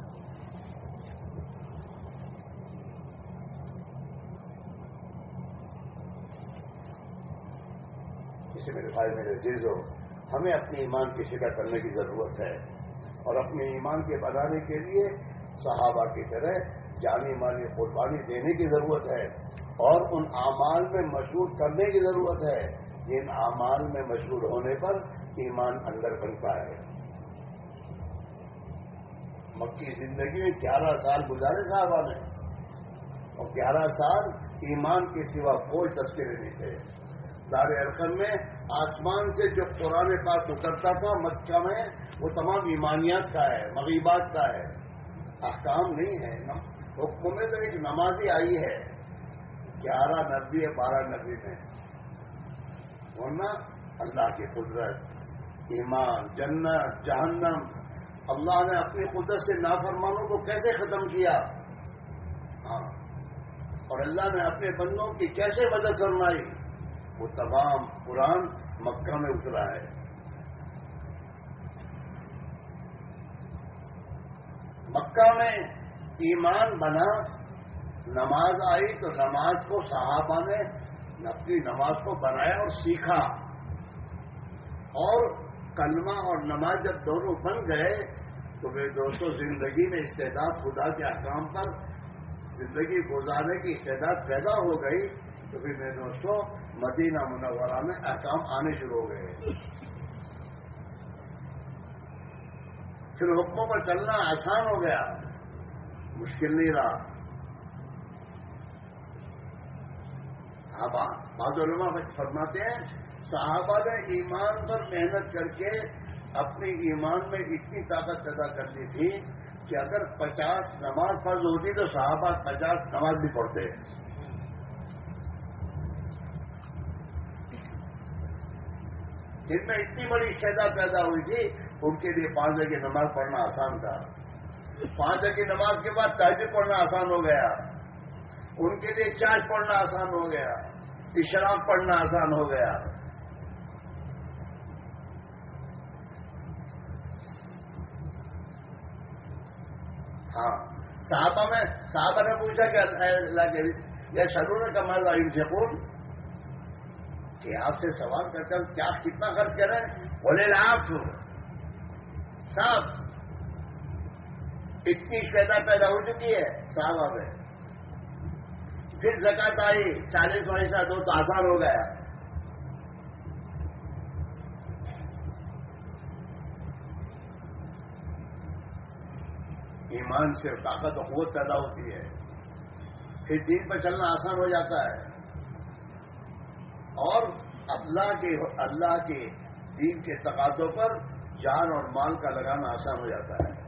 اسے میرے بھائی، میرے عزیز ہو ہمیں اپنے ایمان کی شکر کرنے کی ضرورت ہے اور اپنے ایمان کے بنانے کے لیے صحابہ کی طرح جانی مالی قربانی دینے کی ضرورت ہے اور ان اعمال میں مشہور کرنے کی ضرورت ہے۔ جن اعمال میں مشہور ہونے پر ایمان اندر بنتا ہے۔ مکی زندگی میں گیارہ سال گزارے صاحبہ نے اور گیارہ سال ایمان کے سوا کوئی تذکرے نہیں تھے۔ دار ارکن میں آسمان سے جو قرآن پاک اترتا تھا، مکہ میں وہ تمام ایمانیات کا ہے، مغیبات کا ہے۔ احکام نہیں ہے حکم میں تو ایک نمازی آئی ہے۔ گیارہ نبی ہے، بارہ نبی میں ورنہ اللہ کی قدرت، ایمان، جنت، جہنم۔ اللہ نے اپنی قدرت سے نافرمانوں کو کیسے ختم کیا؟ ہاں۔ اور اللہ نے اپنے بندوں کی کیسے مدد فرمائی؟ وہ تمام قرآن مکہ میں اترا ہے۔ مکہ میں ایمان بنا، نماز آئی تو نماز کو صحابہ نے اپنی نماز کو بنایا اور سیکھا۔ اور کلمہ اور نماز جب دونوں بن گئے تو میرے دوستوں زندگی میں استعداد خدا کے احکام پر زندگی گزارنے کی استعداد پیدا ہو گئی۔ تو پھر میرے دوستوں مدینہ منورہ میں احکام آنے شروع ہو گئے۔ پھر حکموں پر چلنا آسان ہو گیا۔ مشکل نہیں رہا۔ بعض علماء فرماتے ہیں، صحابہ نے ایمان پر محنت کر کے اپنی ایمان میں اتنی طاقت پیدا کر لی تھی کہ اگر پچاس نماز فرض ہوتی تو صحابہ پچاس نماز بھی پڑھتے۔ جن میں اتنی بڑی شہدا پیدا ہوئی تھی، ان کے لیے پانچ کی نماز پڑھنا آسان تھا۔ پانچ کی نماز کے بعد تاجر پڑھنا آسان ہو گیا۔ ان کے لیے چارج پڑھنا آسان ہو گیا۔ اشراق پڑھنا آسان ہو گیا۔ ہاں۔ صحابہ میں صحابہ نے پوچھا کہ اللہ کے یا شروع نے کمال والی شکون کہ آپ سے سوال کرتا ہوں، کیا آپ کتنا خرچ کریں بولے لاکھ صاحب، اتنی شیدا پیدا ہو چکی ہے، صاحب میں پھر زکات آئی، چالیس پیسہ دو تو آسان ہو گیا۔ ایمان سے طاقت و قوت پیدا ہوتی ہے۔ پھر دین پر چلنا آسان ہو جاتا ہے۔ اور اللہ کے اللہ کے دین کے تقاضوں پر جان اور مال کا لگانا آسان ہو جاتا ہے۔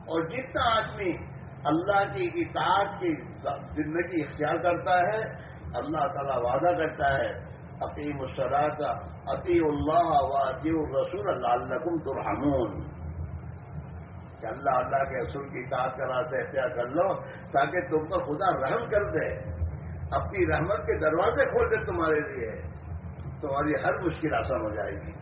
اور جتنا آدمی اللہ کی اطاعت کی زندگی اختیار کرتا ہے، اللہ تعالیٰ وعدہ کرتا ہے عقیم السراط عطی اللہ و عطی الرسول اللہ ترحمون۔ کہ اللہ اللہ کے رسول کی اطاعت کا راستہ اختیار کر لو تاکہ تم کو خدا رحم کر دے۔ اپنی رحمت کے دروازے کھول دے تمہارے لیے تمہاری ہر مشکل آسان ہو جائے گی۔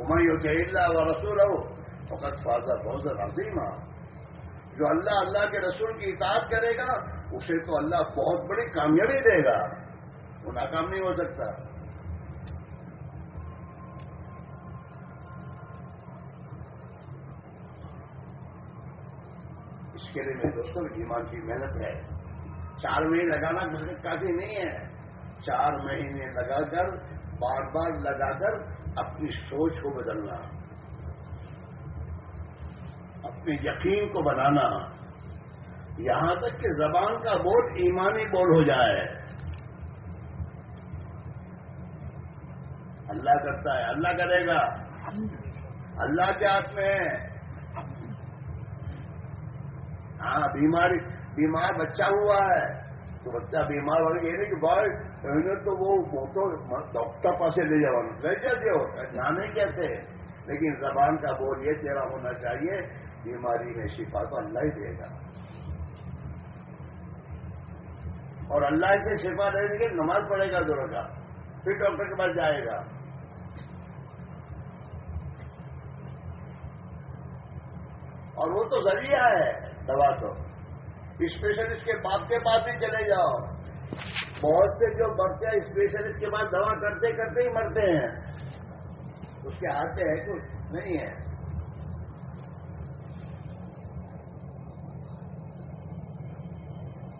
عمر اللہ و رسول ہو فقط فاضر بہت عظیم جو اللہ اللہ کے رسول کی اطاعت کرے گا، اسے تو اللہ بہت بڑی کامیابی دے گا۔ وہ ناکام نہیں ہو سکتا۔ اس کے لیے میں دوستوں ایمان کی محنت ہے۔ چار مہینے لگانا کافی نہیں ہے۔ چار مہینے لگا کر، بار بار لگا کر اپنی سوچ کو بدلنا اپنے یقین کو بنانا۔ یہاں تک کہ زبان کا بول ایمانی بول ہو جائے۔ اللہ کرتا ہے، اللہ کرے گا۔ اللہ کے ہاتھ میں ہاں بیماری، بیمار بچہ ہوا ہے۔ تو بچہ بیمار ہو گیا۔ نہیں کہ بھائی تو وہ ڈاکٹر پاس لے جاؤ۔ لے جاتے ہو جانے کہتے لیکن زبان کا بول یہ تیرا ہونا چاہیے، بیماری میں شفا تو اللہ ہی دے گا۔ اور اللہ سے شفا دے گی نماز پڑھے گا دونوں کا پھر ڈاکٹر کے پاس جائے گا۔ اور وہ تو ذریعہ ہے۔ دوا تو اسپیشلسٹ کے باپ کے پاس بھی چلے جاؤ۔ بہت سے جو مرتے ہیں اسپیشلسٹ کے بعد دوا کرتے کرتے ہی مرتے ہیں۔ اس کے ہاتھ ہے کچھ؟ نہیں ہے۔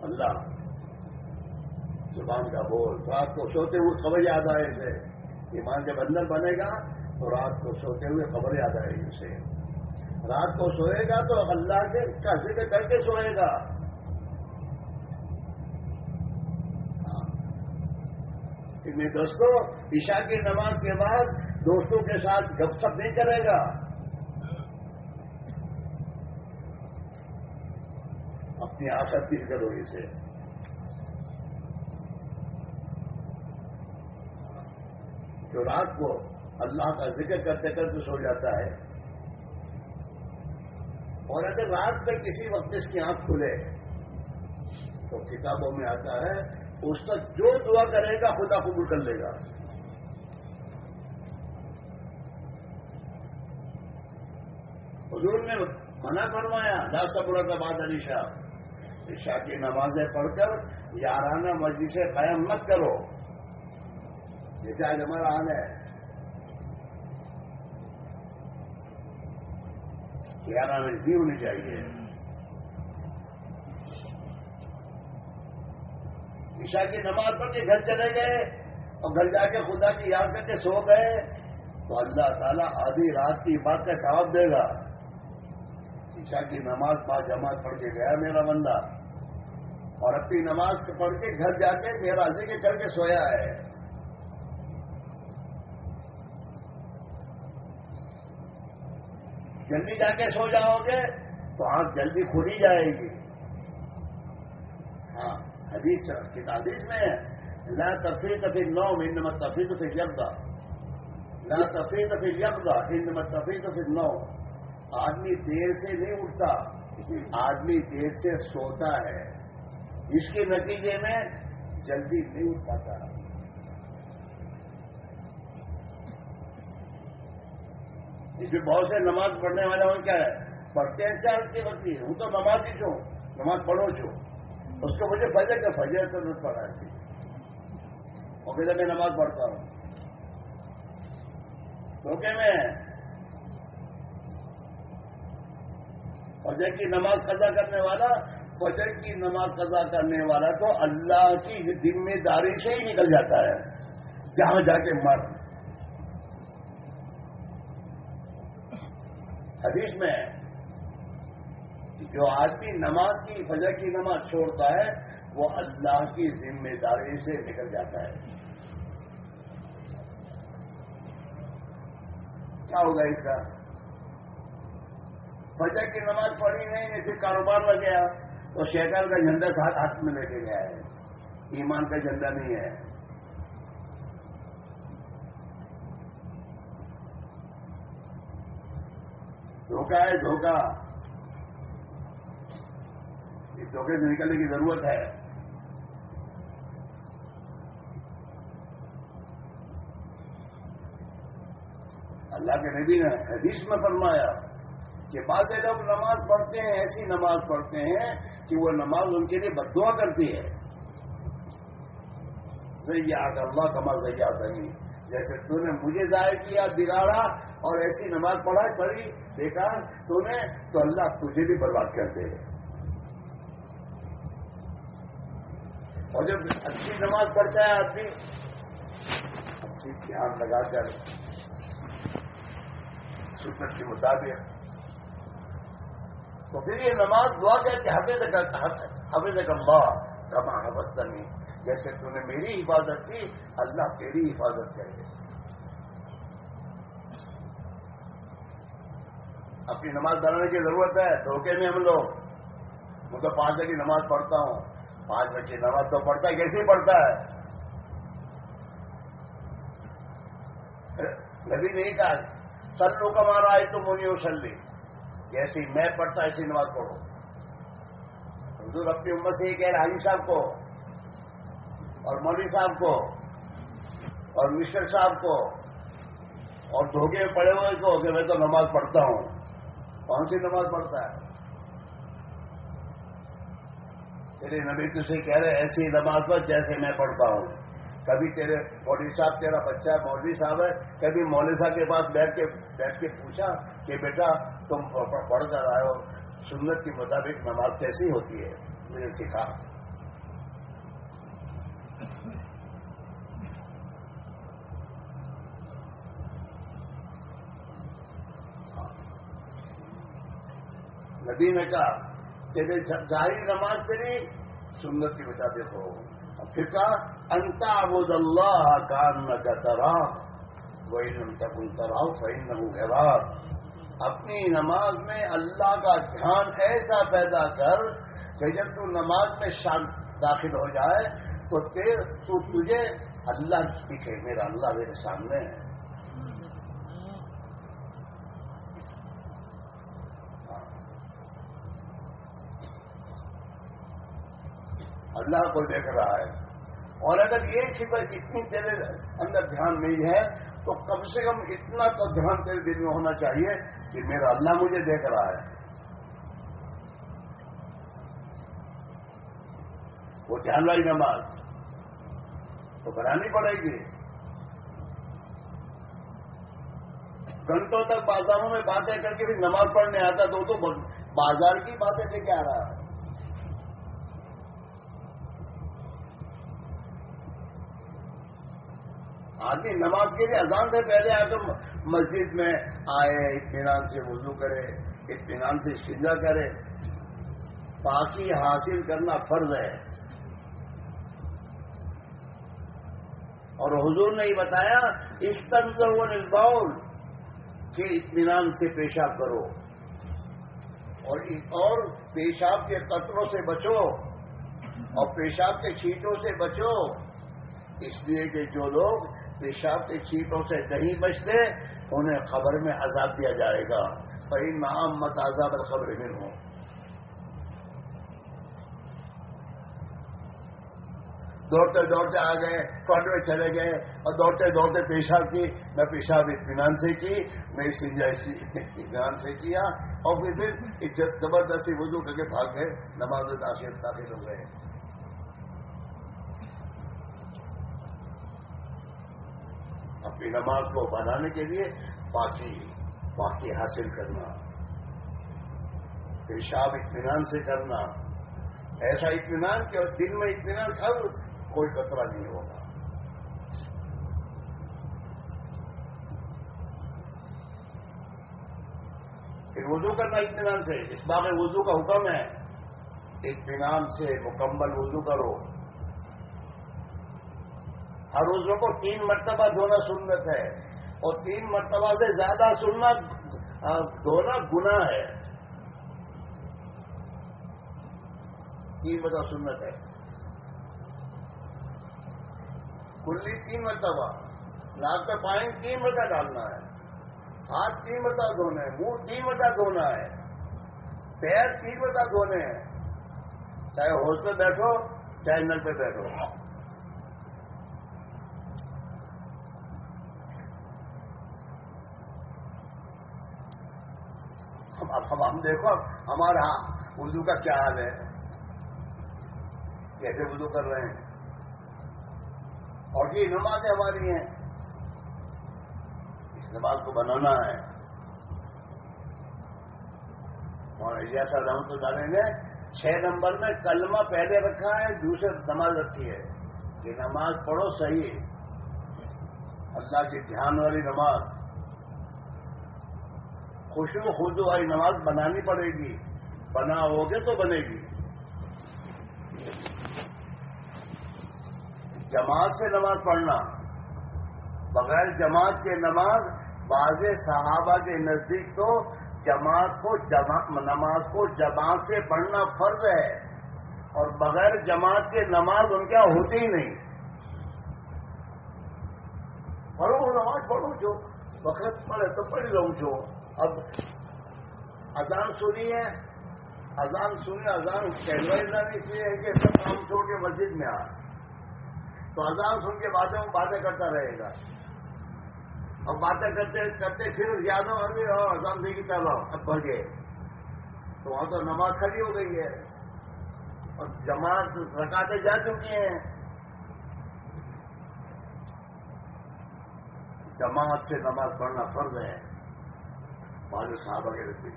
اللہ۔ زبان کا بول۔ رات کو سوتے ہوئے خبر یاد آئے اسے۔ ایمان جب اندر بنے گا تو رات کو سوتے ہوئے خبر یاد آئے گی اسے۔ رات کو سوئے گا تو اللہ کے کا ذکر کر کے سوئے گا۔ ہاں۔ دوستوں عشاء کی نماز کے بعد دوستوں کے ساتھ گپ سپ نہیں کرے گا۔ اپنی آسکتی کرو اسے۔ جو رات کو اللہ کا ذکر کرتے کرتے سو جاتا ہے اور اگر رات میں کسی وقت اس کی آنکھ کھلے، تو کتابوں میں آتا ہے، اس کا جو دعا کرے گا، خدا قبول کر لے گا۔ حضور نے منع کروایا لاس برا کا باد علی شاہ عشاء کی نمازیں پڑھ کر یارانہ مرضی سے قائم مت کرو۔ جیسے آج ہمارا حال ہے۔ گیارہ بھی ہونی چاہیے۔ عشاء کی نماز پڑھ کے گھر چلے گئے اور گھر جا کے خدا کی یاد کر کے سو گئے۔ تو اللہ تعالیٰ آدھی رات کی بات کا ثواب دے گا۔ عشاء کی نماز پانچ جماعت پڑھ کے گیا میرا بندہ۔ اور اپنی نماز پڑھ کے گھر جا کے میرا ذکر کر کے سویا ہے۔ جلدی جا کے سو جاؤ گے تو آنکھ جلدی کھلی جائے گی۔ ہاں حدیث حدیث میں لا تفریح تفریح نو انما تفریح تو پھر یکدا لا تفریح تو پھر یکدا انما تفریح تو پھر نو آدمی دیر سے نہیں اٹھتا، آدمی دیر سے سوتا ہے۔ اس کے نتیجے میں جلدی نہیں اٹھ پاتا۔ اس میں بہت سے نماز پڑھنے والے ہوں کیا ہے؟ پڑھتے ہیں چار کے وقت ہی ہوں تو نماز ہی چھو نماز پڑھو چھو اس کو مجھے فجر کا فجر تو نہیں پڑھا تھی اور پھر میں نماز پڑھتا ہوں۔ تو کہ میں فجر کی نماز قضا کرنے والا، فجر کی نماز قضا کرنے والا تو اللہ کی ذمہ داری سے ہی نکل جاتا ہے۔ جہاں جا کے مر حدیث میں ہے جو آدمی نماز کی فجر کی نماز چھوڑتا ہے، وہ اللہ کی ذمہ داری سے نکل جاتا ہے۔ کیا ہوگا اس کا؟ فجر کی نماز پڑھی نہیں پھر کاروبار لگ گیا، تو شیطان کا جھنڈا ساتھ ہاتھ میں لے کے گیا ہے۔ ایمان کا جھنڈا نہیں ہے۔ دھوکہ ہے دھوکہ اس دھوکے سے نکلنے کی ضرورت ہے۔ اللہ کے نبی نے حدیث میں فرمایا کہ بعض لوگ نماز پڑھتے ہیں، ایسی نماز پڑھتے ہیں کہ وہ نماز ان کے لیے بدعا کرتی ہے۔ زیاد اللہ کمال زیاد نہیں۔ جیسے تو نے مجھے ضائع کیا، بگاڑا اور ایسی نماز پڑھا پڑھی بیکار تو نے تو اللہ تجھے بھی برباد کر دے۔ اور جب اچھی نماز پڑھتا ہے آدمی اچھی دھیان لگا کر سنت کے مطابق۔ تو پھر یہ نماز دعا کہتے حفظ حفظ اللہ، کما حفظنی جیسے تو نے میری حفاظت کی، اللہ تیری حفاظت کرے۔ اپنی نماز بنانے کی ضرورت ہے، دھوکے میں ہم لوگ۔ میں تو پانچ بجے نماز پڑھتا ہوں۔ پانچ بجے نماز تو پڑھتا ہے، کیسے پڑھتا ہے؟ نبی نہیں کہا سلو کا مارا آئے تو مونی سلی جیسی میں پڑھتا، ایسی نماز پڑھو۔ حضور اپنی امت سے یہ کہہ رہے حاجی صاحب کو، اور مولوی صاحب کو، اور مسٹر صاحب کو، اور دھوکے میں پڑے ہوئے کو کہ میں تو نماز پڑھتا ہوں۔ کون سی نماز پڑھتا ہے؟ تیرے نبی تجھے کہہ رہے ایسی نماز پڑھ جیسے میں پڑھتا ہوں۔ کبھی تیرے مولوی صاحب، تیرا بچہ مولوی صاحب ہے، کبھی مولوی صاحب کے پاس بیٹھ کے بیٹھ کے پوچھا کہ بیٹا، تم پڑھ کر آئے ہو؟ سنت کے مطابق نماز کیسی ہوتی ہے؟ مجھے سکھا۔ ندی نے کہا تیرے ظاہری نماز تیری سنت کے مطابق ہو۔ پھر کہا انتا ابود اللہ کان کا ترا وہی ان کا کن تراؤ فہم نہ اپنی نماز میں اللہ کا دھیان ایسا پیدا کر کہ جب تو نماز میں شان داخل ہو جائے تو تو تجھے اللہ دکھے، میرا اللہ میرے سامنے ہے۔ اللہ کو دیکھ رہا ہے۔ اور اگر یہ فکر اتنی تیرے اندر دھیان نہیں ہے، تو کم سے کم اتنا تو دھیان تیرے دل میں ہونا چاہیے کہ میرا اللہ مجھے دیکھ رہا ہے۔ وہ دھیان والی نماز تو کرانی پڑے گی۔ گھنٹوں تک بازاروں میں باتیں کر کے بھی نماز پڑھنے آتا تو تو بازار کی باتیں لے کے آ رہا ہے۔ آدمی نماز کے لیے اذان سے پہلے آ کر مسجد میں آئے، اطمینان سے وضو کرے، اطمینان سے سیدھا کرے۔ پاکی حاصل کرنا فرض ہے۔ اور حضور نے یہ بتایا اس طرح وہ کہ اطمینان سے پیشاب کرو۔ اور اور پیشاب کے قطروں سے بچو۔ اور پیشاب کے چھیٹوں سے بچو۔ اس لیے کہ جو لوگ پیشاب کے چیٹوں سے نہیں بچتے، انہیں خبر میں عذاب دیا جائے گا۔ بھائی نام مت آزاد خبر میں ہوں دوڑتے دوڑتے آ گئے کوٹ میں چلے گئے اور دوڑتے دوڑتے پیشاب کی، میں پیشاب اطمینان سے کی، میں اطمینان سے کیا اور پھر زبردستی وضو کر کے بھاگ گئے نماز داخل داخل ہو گئے۔ اپنی نماز کو بنانے کے لیے باقی باقی حاصل کرنا، پیشاب اطمینان سے کرنا، ایسا اطمینان کہ دن میں اطمینان کر کوئی خطرہ نہیں ہوگا۔ پھر وضو کرنا اطمینان سے، اس بات میں وضو کا حکم ہے۔ اطمینان سے مکمل وضو کرو۔ ہر روزوں کو تین مرتبہ دھونا سنت ہے اور تین مرتبہ سے زیادہ سننا دھونا گنا ہے۔ تین مرتبہ سنت ہے۔ کلی تین مرتبہ۔ رات کا پانی تین مرتبہ ڈالنا ہے۔ ہاتھ تین مرتبہ دھونا ہے۔ منہ تین مرتبہ دھونا ہے۔ پیر تین مرتبہ دھونے ہیں۔ چاہے ہوش پہ بیٹھو، چاہے نل پہ بیٹھو۔ اب ہم دیکھو ہمارا اردو کا کیا حال ہے؟ کیسے وضو کر رہے ہیں؟ اور یہ نمازیں ہماری ہیں۔ اس نماز کو بنانا ہے۔ اور ایسا رحمت تو ڈالیں گے چھ نمبر میں کلمہ پہلے رکھا ہے، دوسرے نماز رکھی ہے۔ یہ نماز پڑھو صحیح۔ اللہ کی دھیان والی نماز۔ خوشو خود والی نماز بنانی پڑے گی۔ بنا ہوگے تو بنے گی۔ جماعت سے نماز پڑھنا۔ بغیر جماعت کے نماز، بعض صحابہ کے نزدیک تو جماعت کو نماز کو جماعت سے پڑھنا فرض ہے۔ اور بغیر جماعت کے نماز ان کیا ہوتی ہی نہیں۔ پڑھو نماز پڑھو جو، وقت پڑھے تو پڑھ لوں جو۔ اب اذان سنی ہے، اذان سنی، اذان کہنا اس لیے ہے کہ سب کام چھوڑ کے مسجد میں آ۔ تو اذان سن کے باتیں باتیں کرتا رہے گا۔ اور باتیں کرتے کرتے پھر یاد ابھی ہاں، اذان دے گی چلو اب بھگے تو وہاں تو نماز کھڑی ہو گئی ہے۔ اور جماعت رکاتے جا چکی ہیں۔ جماعت سے نماز پڑھنا فرض ہے۔ بعض صاحب کے نزدیک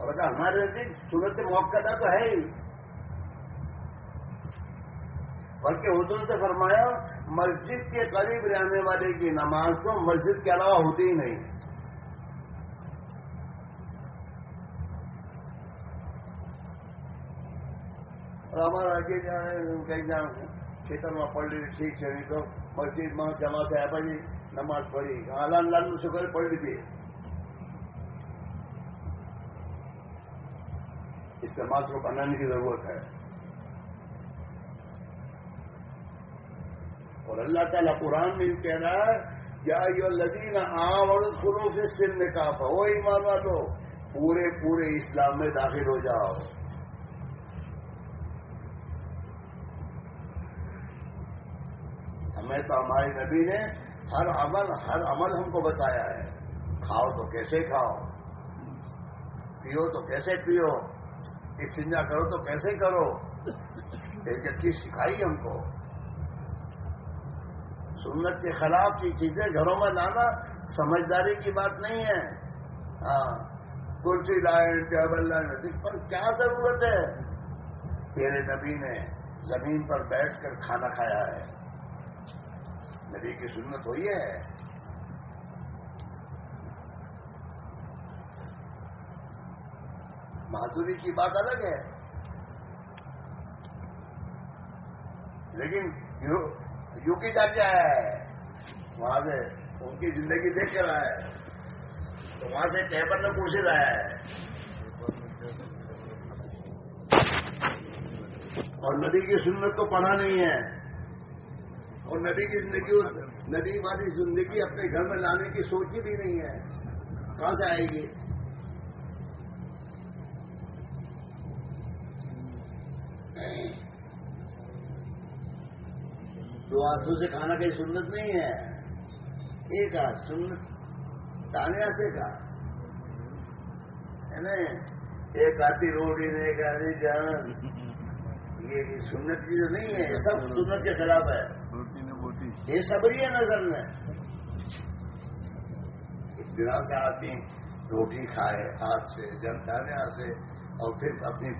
اور اگر ہمارے نزدیک سورت موقع تو ہے ہی۔ بلکہ حضور سے فرمایا، مسجد کے قریب رہنے والے کی نماز تو مسجد کے علاوہ ہوتی ہی نہیں۔ اور ہمارا آگے جائیں کہیں جانا کھیتر میں پڑھ لی ٹھیک ہے، نہیں تو مسجد میں جمع سے آیا پڑی نماز پڑھی۔ لال لال شکر پڑھ لی تھی اس نماز کو بنانے کی ضرورت ہے۔ اور اللہ تعالیٰ قرآن میں بھی کہہ رہا ہے کیا یہ لدین عام اور خلو سے سر میں کہا وہ ایمان والو، پورے پورے اسلام میں داخل ہو جاؤ۔ ہمیں تو ہمارے نبی نے ہر عمل ہر عمل ہم کو بتایا ہے۔ کھاؤ تو کیسے کھاؤ؟ پیو تو کیسے پیو؟ سنجا کرو تو کیسے کرو؟ ایک چیز سکھائی ہم کو۔ سنت کے خلاف کی چیزیں گھروں میں لانا سمجھداری کی بات نہیں ہے۔ ہاں کرسی لائن ٹیبل لائن پر کیا ضرورت ہے؟ تیرے نبی نے زمین پر بیٹھ کر کھانا کھایا ہے۔ نبی کی سنت ہوئی ہے۔ مہادوری کی بات الگ ہے۔ لیکن یو کی جا کے آیا ہے۔ وہاں سے ان کی زندگی دیکھ کر آیا ہے تو وہاں سے ٹیبل میں کرسی لایا ہے۔ اور ندی کی سنت تو پڑھا نہیں ہے۔ اور ندی کی زندگی ندی والی زندگی اپنے گھر میں لانے کی سوچی بھی نہیں ہے۔ کہاں سے آئے گی؟ دو ہاتھوں سے کھانا کہیں سنت نہیں ہے۔ ایک ہاتھ سنت۔ تانیا سے کا ایک آتی روٹی نے ایک آدھی جان۔ یہ سنت چیز نہیں ہے۔ سب سنت کے خلاف ہے۔ یہ سبری ہے نظر میں۔ دن سے آتی روٹی کھائے ہاتھ سے جن تانیا سے اور پھر اپنی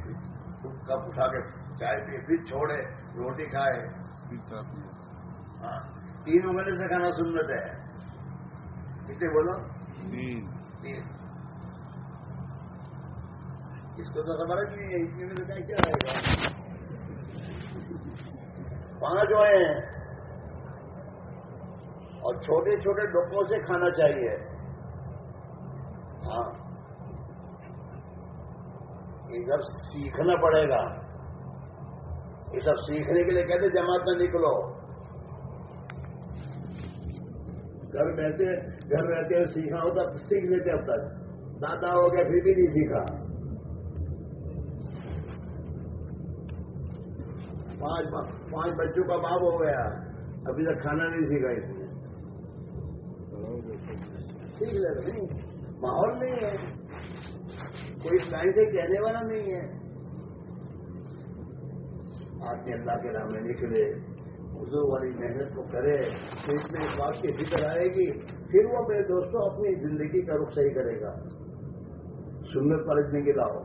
کپ اٹھا کے چائے پیے پھر چھوڑے روٹی کھائے۔ ہاں تین انگلی سے کھانا سنت ہے۔ کتنے بولو؟ تین۔ اس کو تو خبر نہیں ہے اتنے میں سے کیا رہے گا؟ پانچ ہوئے ہیں؟ اور چھوٹے چھوٹے ڈوکوں سے کھانا چاہیے۔ ہاں۔ یہ سب سیکھنا پڑے گا۔ یہ سب سیکھنے کے لیے کہتے جماعت میں نکلو۔ گھر بیٹھے گھر بیٹھے سیکھا ہوتا، سیکھ لیتے اب تک۔ دادا ہو گیا، پھر بھی نہیں سیکھا۔ پانچ پانچ بچوں کا باپ ہو گیا۔ ابھی تک کھانا نہیں سیکھا اس نے سیکھ لے نہیں ماحول نہیں ہے۔ کوئی ٹائم سے کہنے والا نہیں ہے۔ آدمی اللہ کے نام میں نکلے اردو والی محنت کو کرے، تو اس میں اس بات کی فکر آئے گی، پھر وہ میرے دوستوں اپنی زندگی کا رخ صحیح کرے گا۔ سنت پر زندگی لاؤ۔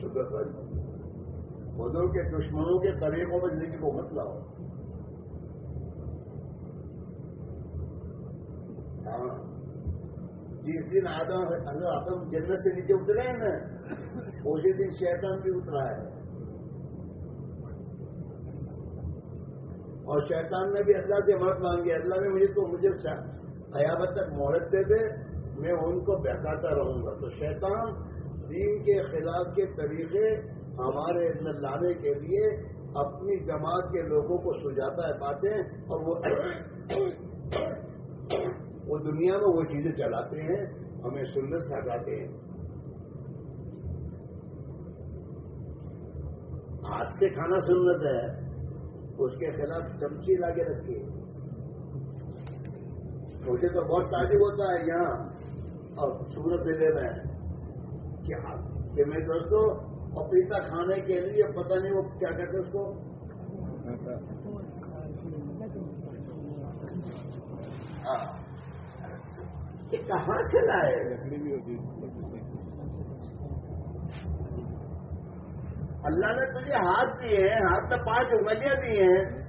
سنت پر۔ بزرگ کے دشمنوں کے طریقوں میں زندگی کو مت لاؤ ہاں جس دن آدم آدم جنت سے نیچے اترے ہیں نا، اسی دن شیطان بھی اترا ہے۔ اور شیطان نے بھی اللہ سے مدد مانگی، اللہ نے مجھے تو مجھے قیامت تک مہرت دے دے، میں ان کو بہتاتا رہوں گا۔ تو شیطان دین کے خلاف کے طریقے ہمارے اندر لانے کے لیے اپنی جماعت کے لوگوں کو سجاتا ہے باتیں، اور وہ وہ دنیا میں وہ چیزیں چلاتے ہیں، ہمیں سنت سے ہٹاتے ہیں۔ ہاتھ سے کھانا سنت ہے، اس کے خلاف چمچی لا کے رکھیے۔ مجھے تو بہت تعجب ہوتا ہے یہاں، اور سورت ضلع میں کیا ہاں، کہ میں دوستوں پپیتا کھانے کے لیے پتہ نہیں وہ کیا کہتے اس کو؟ ہاں۔ یہ کہاں سے لائے؟ اللہ نے تجھے ہاتھ دیے ہیں ہاتھ میں پانچ انگلیاں دی ہیں۔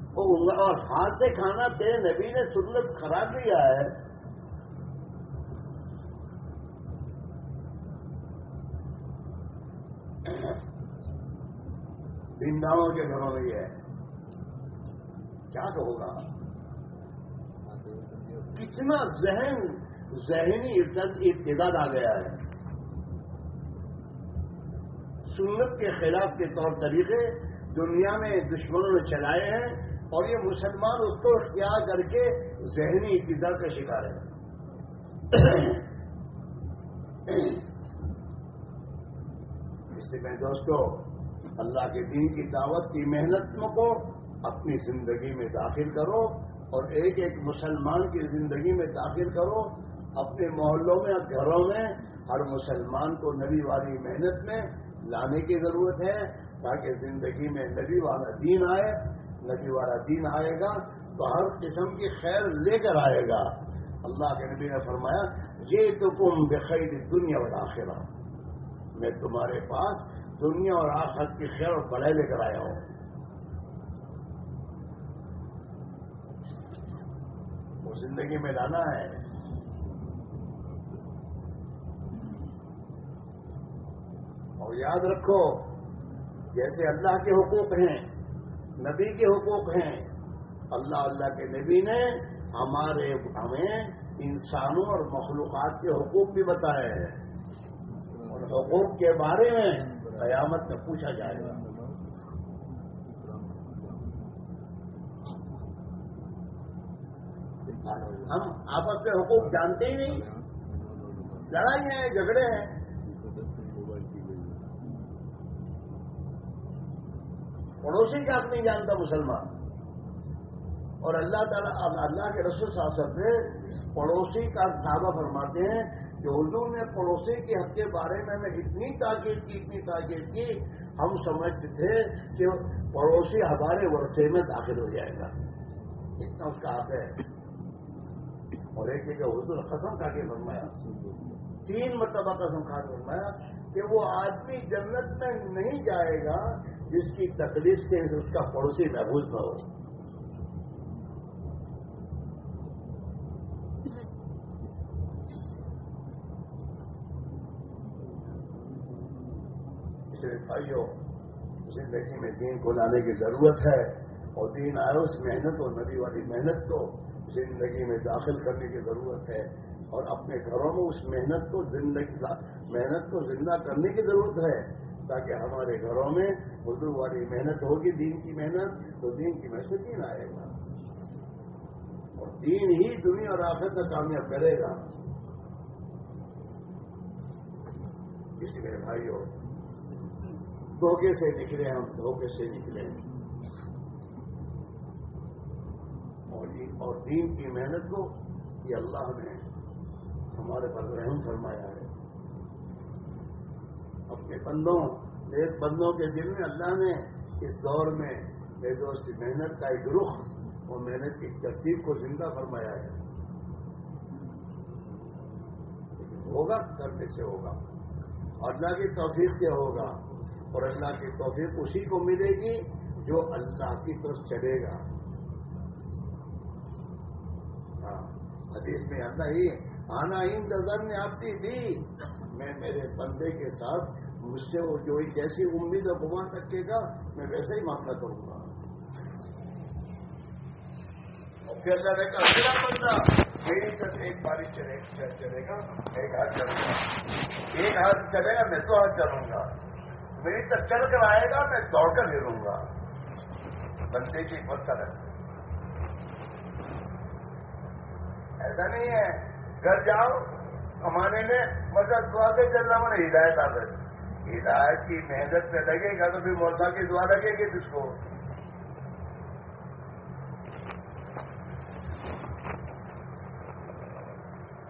اور ہاتھ سے کھانا تیرے نبی نے سنت خراب دیا ہے۔ دینداروں کے گھروں میں یہ ہے۔ کیا کہوں گا؟ کتنا ذہن، ذہنی ابتداد آ گیا ہے۔ سنت کے خلاف کے طور طریقے دنیا میں دشمنوں نے چلائے ہیں اور یہ مسلمان اس کو اختیار کر کے ذہنی ابتدا کا شکار ہے اس سے میں دوستوں اللہ کے دین کی دعوت کی محنت کو اپنی زندگی میں داخل کرو۔ اور ایک ایک مسلمان کی زندگی میں داخل کرو، اپنے محلوں میں، گھروں میں، ہر مسلمان کو نبی والی محنت میں لانے کی ضرورت ہے تاکہ زندگی میں نبی والا دین آئے، نبی والا دین آئے گا تو ہر قسم کی خیر لے کر آئے گا۔ اللہ کے نبی نے فرمایا، یہ تو تم بخیر دنیا والا میں تمہارے پاس دنیا اور آخرت کی خیر اور بڑھائی لے کر آیا ہوں وہ زندگی میں لانا ہے۔ اور یاد رکھو، جیسے اللہ کے حقوق ہیں، نبی کے حقوق ہیں، اللہ اللہ کے نبی نے ہمارے، ہمیں انسانوں اور مخلوقات کے حقوق بھی بتائے ہیں۔ اور حقوق کے بارے میں قیامت میں پوچھا جائے گا۔ ہم آپس میں حقوق جانتے ہی نہیں۔ لڑائی ہیں، جھگڑے ہیں۔ پڑوسی کا نہیں جانتا مسلمان۔ اور اللہ تعالیٰ، اللہ کے رسول صاحب سے پڑوسی کا صحابہ فرماتے ہیں کہ حضور نے پڑوسی کے حق کے بارے میں ہمیں اتنی تاکید کی، اتنی تاکید کی، ہم سمجھتے تھے کہ پڑوسی ہمارے ورثے میں داخل ہو جائے گا۔ اتنا اس کا حق ہے۔ اور ایک جگہ حضور قسم کھا کے فرمایا، تین مرتبہ قسم کھا کے فرمایا کہ وہ آدمی جنت میں نہیں جائے گا جس کی تکلیف سے اس کا پڑوسی محبوب نہ ہو۔ بھائیوں زندگی میں دین کو لانے کی ضرورت ہے اور دین آئے اس محنت اور نبی والی محنت کو۔ زندگی میں داخل کرنے کی ضرورت ہے اور اپنے گھروں میں اس محنت کو زندگی محنت کو زندہ کرنے کی ضرورت ہے تاکہ ہمارے گھروں میں اردو والی محنت ہوگی، دین کی محنت، تو دین کی محنت دین آئے گا۔ اور دین ہی دنیا اور آخر کا کامیاب کرے گا۔ اس لیے بھائیوں دھوکے سے نکلے ہم، دھوکے سے نکلے۔ اور دین کی محنت کو یہ اللہ نے ہمارے پر رحم فرمایا ہے۔ اپنے بندوں ایک بندوں کے دل میں اللہ نے اس دور میں بے دوستی، محنت کا ایک رخ اور محنت کی ترتیب کو زندہ فرمایا ہے۔ ہوگا کرنے سے ہوگا۔ اللہ کی توفیق سے ہوگا اور اللہ کی توفیق اسی کو ملے گی جو اللہ کی طرف چلے گا ہاں حدیث میں اللہ ہی آنا انتظر نے آتی تھی میں میرے بندے کے ساتھ مجھ سے جو جیسی امید اور گمان رکھے گا، میں ویسا ہی معاملہ کروں گا۔ پھر میرا بندہ، میری طرف ایک باری چلے چلے گا، ایک ہاتھ چلوں گا۔ ایک ہاتھ چلے گا، میں دو ہاتھ چلوں گا۔ میری طرف چل کر آئے گا، میں دوڑ کر لے لوں گا۔ بندے کی پتھر ہے ایسا نہیں ہے۔ گھر جاؤ، کمانے میں مدد دعا کے چلنا میں ہدایت آ گئی ہدایت کی محنت میں لگے گا تو پھر مولا کی دعا لگے گی جس کو۔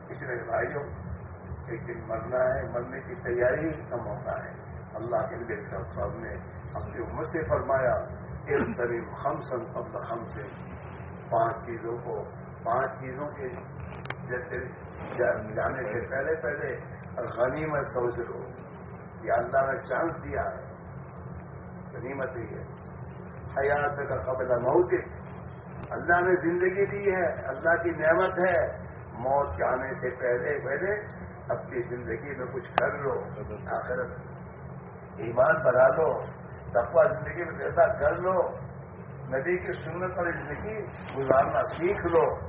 اس لیے بھائیوں، ایک دن مرنا ہے، مرنے کی تیاری کا موقع ہے۔ اللہ کے لیے صاحب نے اپنی عمر سے فرمایا ایک ترین ہم سن قبل ہم سے پانچ چیزوں کو پانچ چیزوں کے جیسے جانے سے پہلے پہلے غنیمت سمجھ لو یہ اللہ نے چانس دیا ہے۔ غنیمت ہی ہے۔ حیات کا قبل موت۔ اللہ نے زندگی دی ہے۔ اللہ کی نعمت ہے۔ موت جانے سے پہلے پہلے اپنی زندگی میں کچھ کر لو۔ آخر ایمان بنا لو۔ تقوا زندگی میں ایسا کر لو۔ ندی کی سنت والی زندگی گزارنا سیکھ لو۔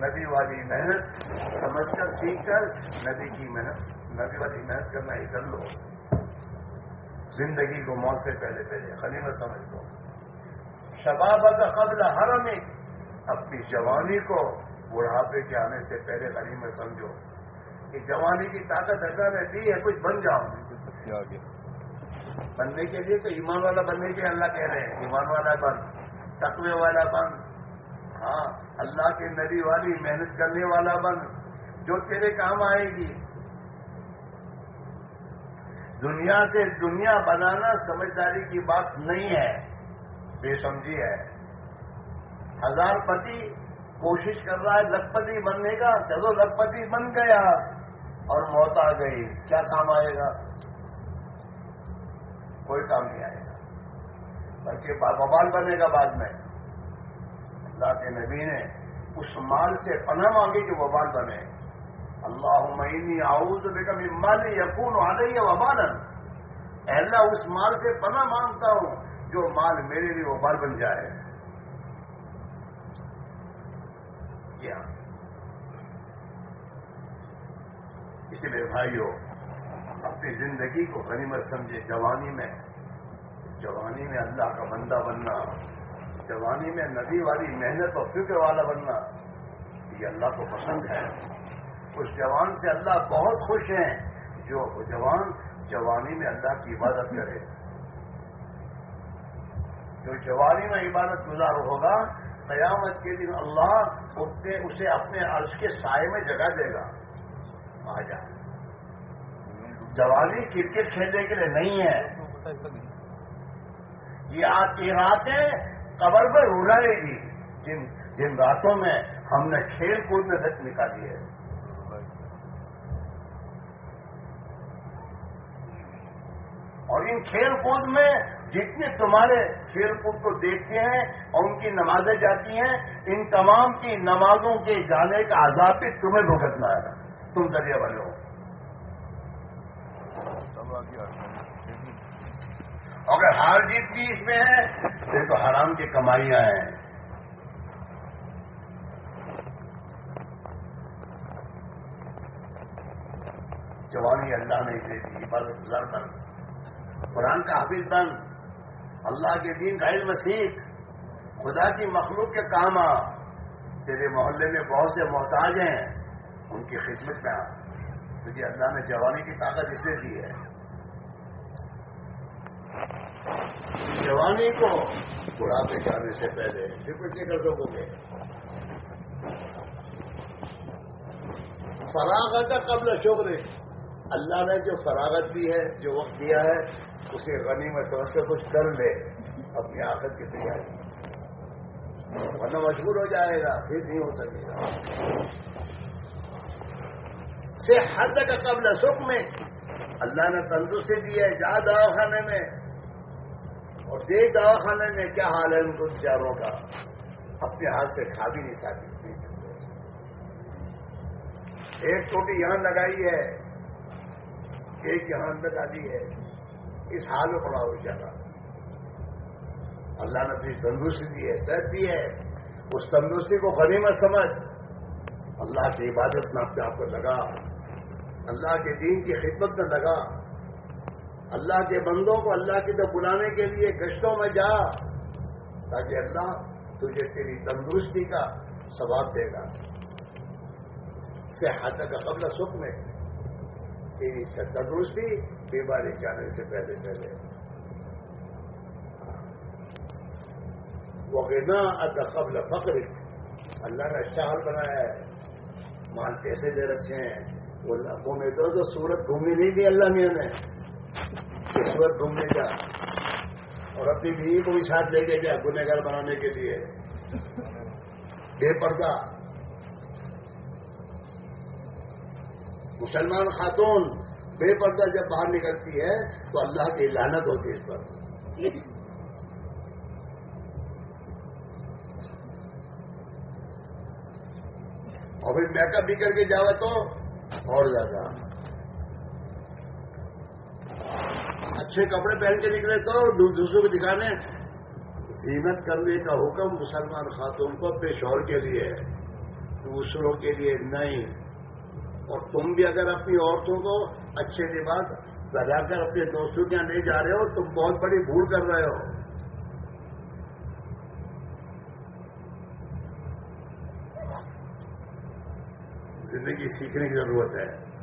ندی والی محنت، سمجھ کر، سیکھ کر ندی کی محنت ندی والی محنت کرنا ہی کر لو۔ زندگی کو موت سے پہلے پہلے خلیمت سمجھ لو۔ شباب کا قبل ہر اپنی جوانی کو بڑھاپے کے آنے سے پہلے غنیمت سمجھو۔ کہ جوانی کی طاقت ایسا رہتی ہے، کچھ بن جاؤ۔ بننے کے لیے تو ایمان والا بننے کے اللہ کہہ رہے ہیں۔ ایمان والا بن، تقوی والا بن۔ ہاں۔ اللہ کے نبی والی محنت کرنے والا بن، جو تیرے کام آئے گی۔ دنیا سے دنیا بنانا سمجھداری کی بات نہیں ہے، بے سمجھی ہے۔ ہزار پتی کوشش کر رہا ہے لکھپتی بننے کا چلو لکھپتی بن گیا اور موت آ گئی، کیا کام آئے گا؟ کوئی کام نہیں آئے گا۔ بلکہ بوال بنے گا بعد میں۔ اللہ کے نبی نے اس مال سے پناہ مانگی کہ وبال بنے۔ اللہ معنی آؤز بیگم مال یقون آ رہی ہے وبال اللہ، اس مال سے پناہ مانگتا ہوں جو مال میرے لیے وبال بن جائے۔ کیا؟ اسی لیے بھائیوں، اپنی زندگی کو غنیمت سمجھے، جوانی میں جوانی میں اللہ کا بندہ بننا۔ جوانی میں ندی والی محنت اور فکر والا بننا یہ اللہ کو پسند ہے۔ اس جوان سے اللہ بہت خوش ہیں جو جوان جوانی میں اللہ کی عبادت کرے۔ جو جوانی میں عبادت گزار ہوگا، قیامت کے دن اللہ اسے اپنے عرض کے سائے میں جگہ دے گا۔ آ جا۔ جوانی کرکٹ کھیلنے کے لیے نہیں ہے۔ یہ راتیں قبر میں رولائے گی جن جن راتوں میں ہم نے کھیل کود میں تک نکالی ہے۔ اور ان کھیل کود میں جتنے تمہارے کھیل کود کو دیکھتے ہیں اور ان کی نمازیں جاتی ہیں، ان تمام کی نمازوں کے جانے کا عذاب بھی تمہیں بھگتنا ہے۔ تم ذریعہ بنے ہو۔ اگر ہار جیت بھی اس میں ہے یہ تو حرام کی کمائیاں ہیں۔ جوانی اللہ نے اسے دی عبادت گزار بن قرآن کا حافظ بن۔ اللہ کے دین کا علم سیکھ۔ خدا کی مخلوق کے کام آ۔ تیرے محلے میں بہت سے محتاج ہیں، ان کی خدمت میں آ۔ تجھے اللہ نے جوانی کی طاقت اس لیے دی ہے۔ جوانی کو بڑھاپے جانے سے پہلے پھر کچھ کر سکو گے فراغت کا قبل شکر اللہ نے جو فراغت دی ہے، جو وقت دیا ہے، اسے غنی میں سمجھ کر کچھ کر لے۔ اپنی آخر کی تیاری۔ ورنہ مجبور ہو جائے گا، پھر نہیں ہو سکے گا۔ سے حد کا قبل سکھ میں اللہ نے تندرستی دی ہے، جا دواخانے میں۔ اور دیکھ دواخانے میں کیا حال ہے ان کو بیچاروں کا؟ اپنے ہاتھ سے کھا بھی نہیں سکتے ایک چوٹی یہاں لگائی ہے، ایک یہاں اندر ڈالی ہے۔ اس حال میں پڑا ہو جاتا اللہ نے تجھے تندرستی دی ہے، صحت دی ہے۔ اس تندرستی کو غنیمت سمجھ۔ اللہ کی عبادت میں اپنے آپ کو لگا۔ اللہ کے دین کی خدمت میں لگا۔ اللہ کے بندوں کو اللہ کی تو بلانے کے لیے گشتوں میں جا، تاکہ اللہ تجھے تیری تندرستی کا ثواب دے گا۔ صحت کا قبل سکھ میں تیری تندرستی بیماری جانے سے پہلے پہلے۔ وہ گنا قبل فخر اللہ نے اچھا حال بنایا ہے۔ مال پیسے دے رکھے ہیں۔ وہ لمبوں میں تو سورت گھومنے نہیں دی اللہ میاں نے سورت گھومنے کا۔ اور اپنی بیوی کو بھی ساتھ لے کے گیا گنہ گھر بنانے کے لیے۔ بے پردہ۔ مسلمان خاتون بے پردہ جب باہر نکلتی ہے تو اللہ کی لانت ہوتی ہے اس پر۔ اور پھر میک اپ بھی کر کے جاوا تو اور زیادہ۔ اچھے کپڑے پہن کے نکلے تو دوسروں کو دکھانے۔ زینت کرنے کا حکم مسلمان خاتون کو اپنے کے لیے ہے، دوسروں کے لیے نہیں۔ اور تم بھی اگر اپنی عورتوں کو اچھے لباس بجا کر اپنے دوستوں کے یہاں نہیں جا رہے ہو، تم بہت بڑی بھول کر رہے ہو۔ زندگی سیکھنے کی ضرورت ہے۔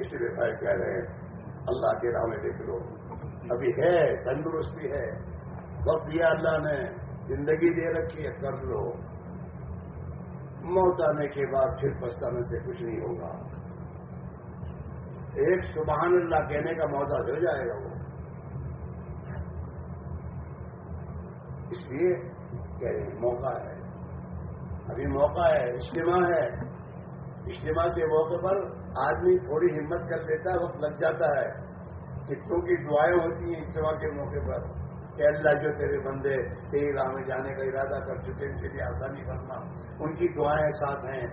اس لیے بھائی کہہ رہے ہیں، اللہ کے راہ میں دیکھ لو۔ ابھی ہے، تندرستی ہے۔ وقت دیا اللہ نے، زندگی دے رکھی ہے، کر لو۔ موت آنے کے بعد پھر پچھتانے سے کچھ نہیں ہوگا۔ ایک سبحان اللہ کہنے کا موقع ہو جائے گا وہ۔ اس لیے کہ موقع ہے۔ ابھی موقع ہے، اجتماع ہے۔ اجتماع کے موقع پر آدمی تھوڑی ہمت کر لیتا ہے، وقت لگ جاتا ہے۔ کتوں کی دعائیں ہوتی ہیں اجتماع کے موقع پر کہ اللہ جو تیرے بندے، تیری راہ میں جانے کا ارادہ کر چکے ان کے لیے آسانی کرنا ان کی دعائیں ساتھ ہیں۔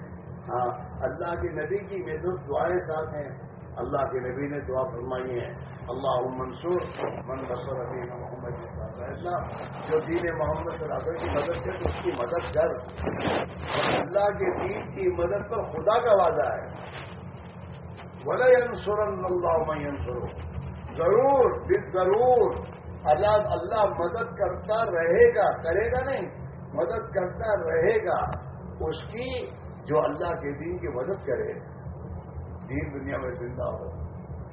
ہاں اللہ کے نبی کی محدود دعائیں ساتھ ہیں۔ اللہ کے نبی نے دعا فرمائی ہیں۔ اللہ منصور، من بسر ابھی محمد کے ساتھ اللہ جو دین محمد صلی اللہ کی مدد سے تو اس کی مدد کر۔ اللہ کے دین کی مدد پر خدا کا وعدہ ہے۔ بولے انصور اللہ میں انصور ضرور بس ضرور اللہ اللہ مدد کرتا رہے گا، کرے گا نہیں، مدد کرتا رہے گا، اس کی جو اللہ کے دین کی مدد کرے۔ دین دنیا میں زندہ ہو۔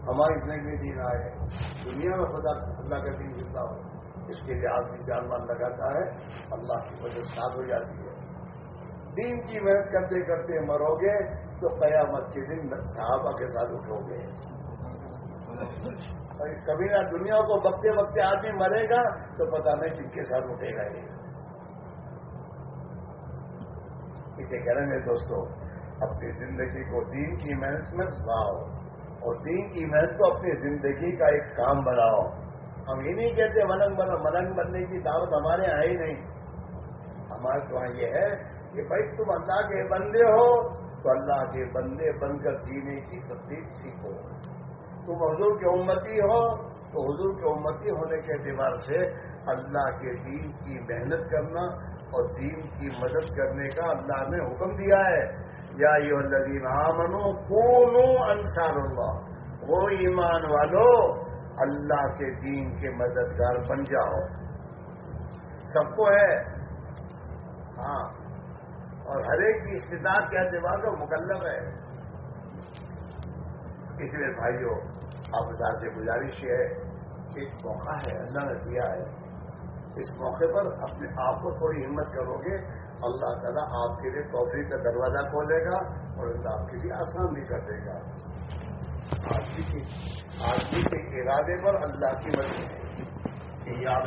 ہماری زندگی میں دین آئے دنیا میں خدا، اللہ کا دین زندہ ہو۔ اس کے لیے آدمی جان مان لگاتا ہے، اللہ کی وجہ ساتھ ہو جاتی ہے۔ دین کی محنت کرتے کرتے مرو گے تو قیامت کے دن صحابہ کے ساتھ اٹھو گے۔ اور اس کبھی نہ دنیا کو بکتے بکتے آدمی مرے گا تو پتا نہیں کن کے ساتھ اٹھے گا یہ۔ اسے کریں گے دوستوں اپنی زندگی کو دین کی محنت میں لاؤ اور دین کی محنت کو اپنی زندگی کا ایک کام بناؤ۔ ہم یہ نہیں کہتے ملنگ بنو، ملنگ بننے کی دعوت ہمارے یہاں ہی نہیں۔ ہمارے تو وہاں یہ ہے کہ بھائی تم اللہ کے بندے ہو، تو اللہ کے بندے بن کر جینے کی تبدیل سیکھو۔ تم حضور کی امتی ہو، تو حضور کی امتی ہونے کے اعتبار سے اللہ کے دین کی محنت کرنا اور دین کی مدد کرنے کا اللہ نے حکم دیا ہے۔ یا یو الذین آمنو، کونو انصار اللہ۔ وہ ایمان والو، اللہ کے دین کے مددگار بن جاؤ۔ سب کو ہے؟ ہاں۔ اور ہر ایک کی استداد کے اعتبار کا مکلب ہے۔ اس لیے بھائیوں آپ سے گزارش ہے، ایک موقع ہے، اللہ نے دیا ہے۔ اس موقع پر اپنے آپ کو تھوڑی ہمت کرو گے۔ اللہ تعالیٰ آپ کے لیے توفیق کا دروازہ کھولے گا اور اللہ آپ کے لیے آسان بھی کر دے گا۔ آدمی آدمی کے ارادے پر اللہ کی مرضی ہے۔ یاد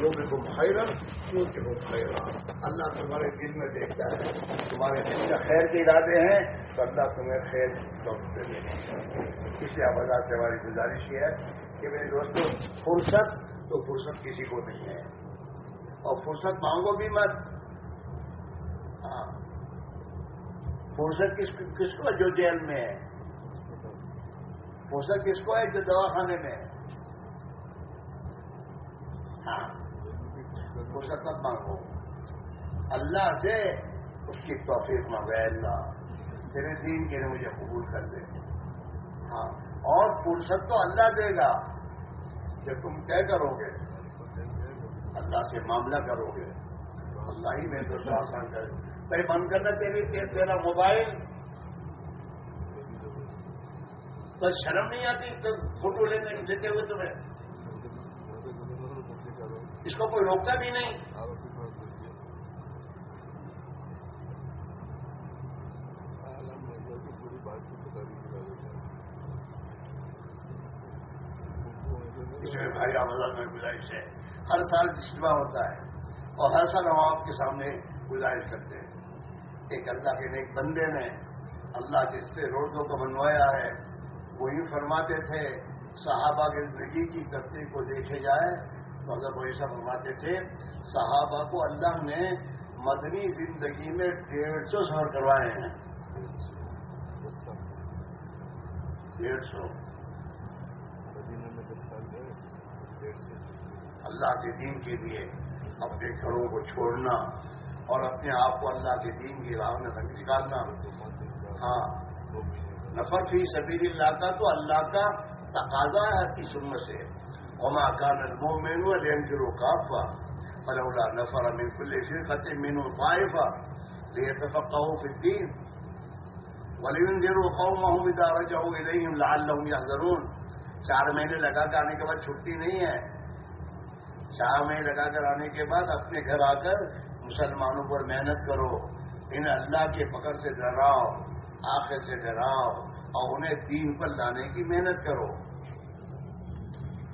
لوگ کو خیرن کیوں کہ وہ خیران اللہ تمہارے دل میں دیکھتا ہے، تمہارے دل میں خیر کے ارادے ہیں، تو اللہ تمہیں خیر دے دے اس لیے آپ سے ہماری گزارش یہ ہے کہ میرے دوستوں فرصت تو فرصت کسی کو نہیں ہے۔ اور فرصت مانگو بھی مت۔ ہاں۔ فرصت کس کس کو جو جیل میں ہے؟ فرصت کس کو ہے جو دواخانے میں ہے؟ فرصت مت مانگو۔ اللہ سے اس کی توفیق مانگے اللہ، تیرے دین کے لیے مجھے قبول کر دے ہاں اور فرصت تو اللہ دے گا۔ جب تم طے کرو گے، اللہ سے معاملہ کرو گے۔ اللہ ہی میں تو آسان کرے کہیں بند کرنا تیری تیرا موبائل۔ تو شرم نہیں آتی؟ تو فوٹو لینے دیتے ہوئے تمہیں۔ اس کو کوئی روکتا بھی نہیں۔ اس میں بھائی آمداد میں گزارش ہے، ہر سال اجتماع ہوتا ہے اور ہر سال ہم آپ کے سامنے گزارش کرتے ہیں۔ ایک اللہ کے نیک بندے نے اللہ جس سے روزوں کو بنوایا ہے وہ یوں فرماتے تھے، صحابہ کی زندگی کی ترتیب کو دیکھے جائے وہ ایسا فرماتے تھے۔ صحابہ کو اللہ نے مدنی زندگی میں ڈیڑھ سو سفر کروائے ہیں۔ ڈیڑھ سو۔ اللہ کے دین کے لیے اپنے گھروں کو چھوڑنا اور اپنے آپ کو اللہ کے دین کی راہ میں رنگ نکالنا۔ ہاں۔ نفر فی سبیل اللہ کا تو اللہ کا تقاضا ہے کی سمت سے۔ وما كان المؤمن لينفروا كافة فلولا نفر من كل فرقة منهم طائفة ليتفقهوا في الدين ولينذروا قومهم إذا رجعوا إليهم لعلهم يحذرون چار مہینے لگا کر آنے کے بعد چھٹی نہیں ہے۔ چار مہینے لگا کر آنے کے بعد اپنے گھر آ کر مسلمانوں پر محنت کرو۔ انہیں اللہ کے پکڑ سے ڈراؤ، آخر سے ڈراؤ اور انہیں دین پر لانے کی محنت کرو۔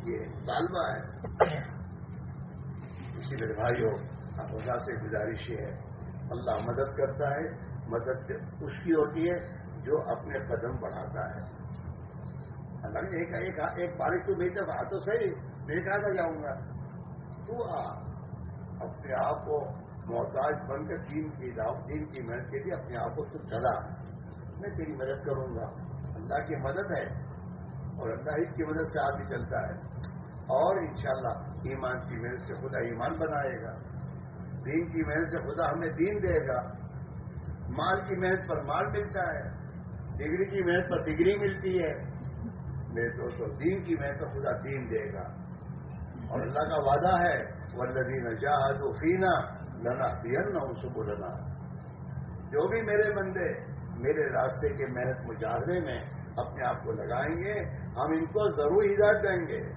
یہ طالبہ ہے۔ اسی لیے بھائیوں خدا سے گزارش یہ ہے اللہ مدد کرتا ہے مدد اس کی ہوتی ہے جو اپنے قدم بڑھاتا ہے۔ اللہ ایک ایک, ایک بارش تو نہیں تھا تو صحیح میں کہا جاؤں گا؟ تو اپنے آپ کو محتاج بن کر دین کی دین کی محنت کے لیے اپنے آپ کو تو چلا۔ میں تیری مدد کروں گا۔ اللہ کی مدد ہے۔ اور اللہ ہی کی مدد سے آدمی چلتا ہے۔ اور انشاءاللہ ایمان کی محنت سے خدا ایمان بنائے گا۔ دین کی محنت سے خدا ہمیں دین دے گا۔ مال کی محنت پر مال ملتا ہے۔ ڈگری کی محنت پر ڈگری ملتی ہے۔ میرے دوستوں دین کی محنت پر خدا دین دے گا۔ اور اللہ کا وعدہ ہے ولدین جہاز و فینا لنا دین نہ ان جو بھی میرے بندے، میرے راستے کے محنت مجاہرے میں اپنے آپ کو لگائیں گے، ہم ان کو ضرور ہدایت دیں گے۔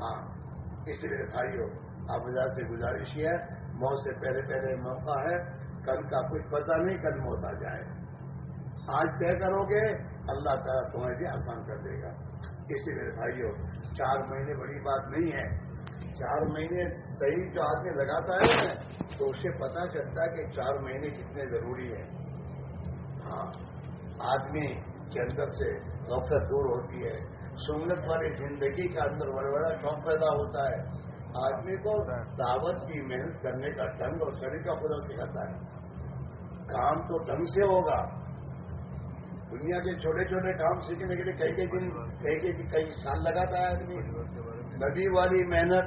ہاں اس لیے بھائیو، آپ مزاج سے گزارش ہے، موت سے پہلے پہلے موقع ہے، کل کا کچھ پتہ نہیں کل موت آ جائے۔ آج طے کرو گے، اللہ تعالیٰ تمہیں بھی آسان کر دے گا۔ اسی لیے بھائیو، چار مہینے بڑی بات نہیں ہے۔ چار مہینے صحیح جو آدمی لگاتا ہے، تو اسے پتا چلتا ہے کہ چار مہینے کتنے ضروری ہیں۔ ہاں آدمی کے اندر سے غفلت دور ہوتی ہے۔ سنت والی زندگی کا اندر بڑا بڑا شوق پیدا ہوتا ہے۔ آدمی کو دعوت کی محنت کرنے کا ڈنگ اور کا خدا سکھاتا ہے۔ کام تو ڈھنگ سے ہوگا۔ دنیا کے چھوٹے چھوٹے کام سیکھنے کے لیے کئی کئی دن کئی کئی کئی سال لگاتا ہے آدمی۔ نبی والی محنت،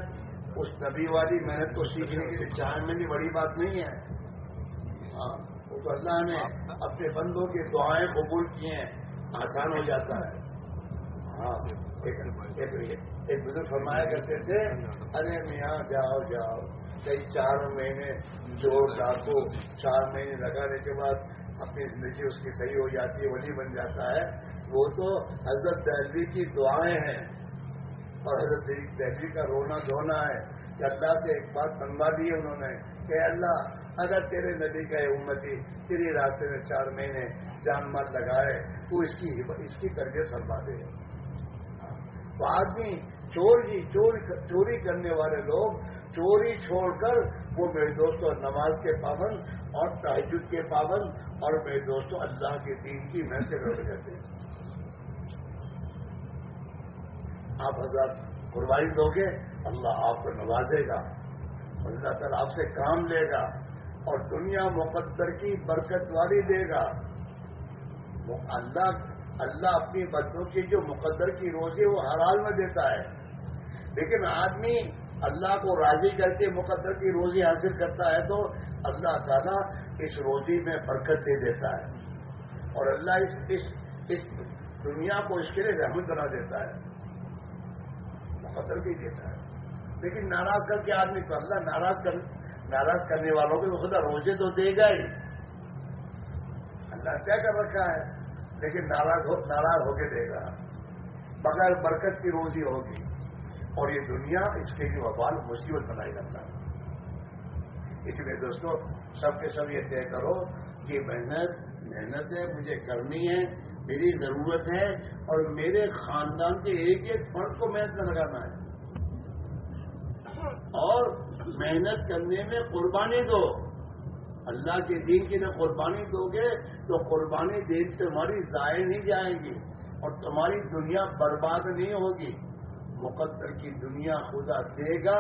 اس نبی والی محنت کو سیکھنے کے لیے چار مہینے بڑی بات نہیں ہے۔ ہاں وہ تو اللہ نے اپنے بندوں کی دعائیں قبول کی ہیں۔ آسان ہو جاتا ہے۔ ہاں ایک بزرگ فرمایا کرتے تھے، ارے میاں، جاؤ جاؤ۔ کئی چار مہینے جوڑ ڈاکو، چار مہینے لگانے کے بعد اپنی زندگی اس کی صحیح ہو جاتی ہے، ولی بن جاتا ہے۔ وہ تو حضرت دہلوی کی دعائیں ہیں۔ اور حضرت دہلوی کا رونا دھونا ہے۔ کہ اللہ سے ایک بات بنوا دی ہے انہوں نے کہ اللہ، اگر تیرے ندی کا امتی تیری راستے میں چار مہینے جان مال لگائے تو اس کی اس کی تربیت سرما دے تو آدمی چور جی چوری کرنے والے لوگ چوری چھوڑ کر وہ میرے دوستوں نماز کے پابند اور تحجد کے پابند اور میرے دوستوں اللہ کے دین کی محنت لوٹ کرتے ہیں۔ آپ حضرت قربانی دو گے، اللہ آپ کو نوازے گا۔ اللہ تعالیٰ آپ سے کام لے گا اور دنیا مقدر کی برکت والی دے گا۔ اللہ اللہ اپنی بچوں کی جو مقدر کی روزی وہ حلال میں دیتا ہے۔ لیکن آدمی اللہ کو راضی کر کے مقدر کی روزی حاصل کرتا ہے تو اللہ تعالیٰ اس روزی میں برکت دے دیتا ہے۔ اور اللہ اس اس اس دنیا کو اس کے لیے رحمت بنا دیتا ہے۔ مقدر بھی دیتا ہے۔ لیکن ناراض کر کے آدمی تو اللہ ناراض کر، ناراض کرنے والوں کو خدا روزے تو دے گا ہی۔ اچھا، کیا کر رکھا ہے؟ لیکن ناراض ہو ناراض ہو کے دے گا بغیر برکت کی روزی ہوگی۔ اور یہ دنیا اس کے لیے وبال مصیبت بنائی رکھتا ہے۔ اس لیے دوستوں سب کے سب یہ طے کرو کہ محنت محنت ہے، مجھے کرنی ہے، میری ضرورت ہے، اور میرے خاندان کے ایک ایک فرد کو محنت میں لگانا ہے۔ اور محنت کرنے میں قربانی دو۔ اللہ کے دین کی نہ قربانی دو گے تو قربانی دین تمہاری ضائع نہیں جائے گی اور تمہاری دنیا برباد نہیں ہوگی۔ مقدر کی دنیا خدا دے گا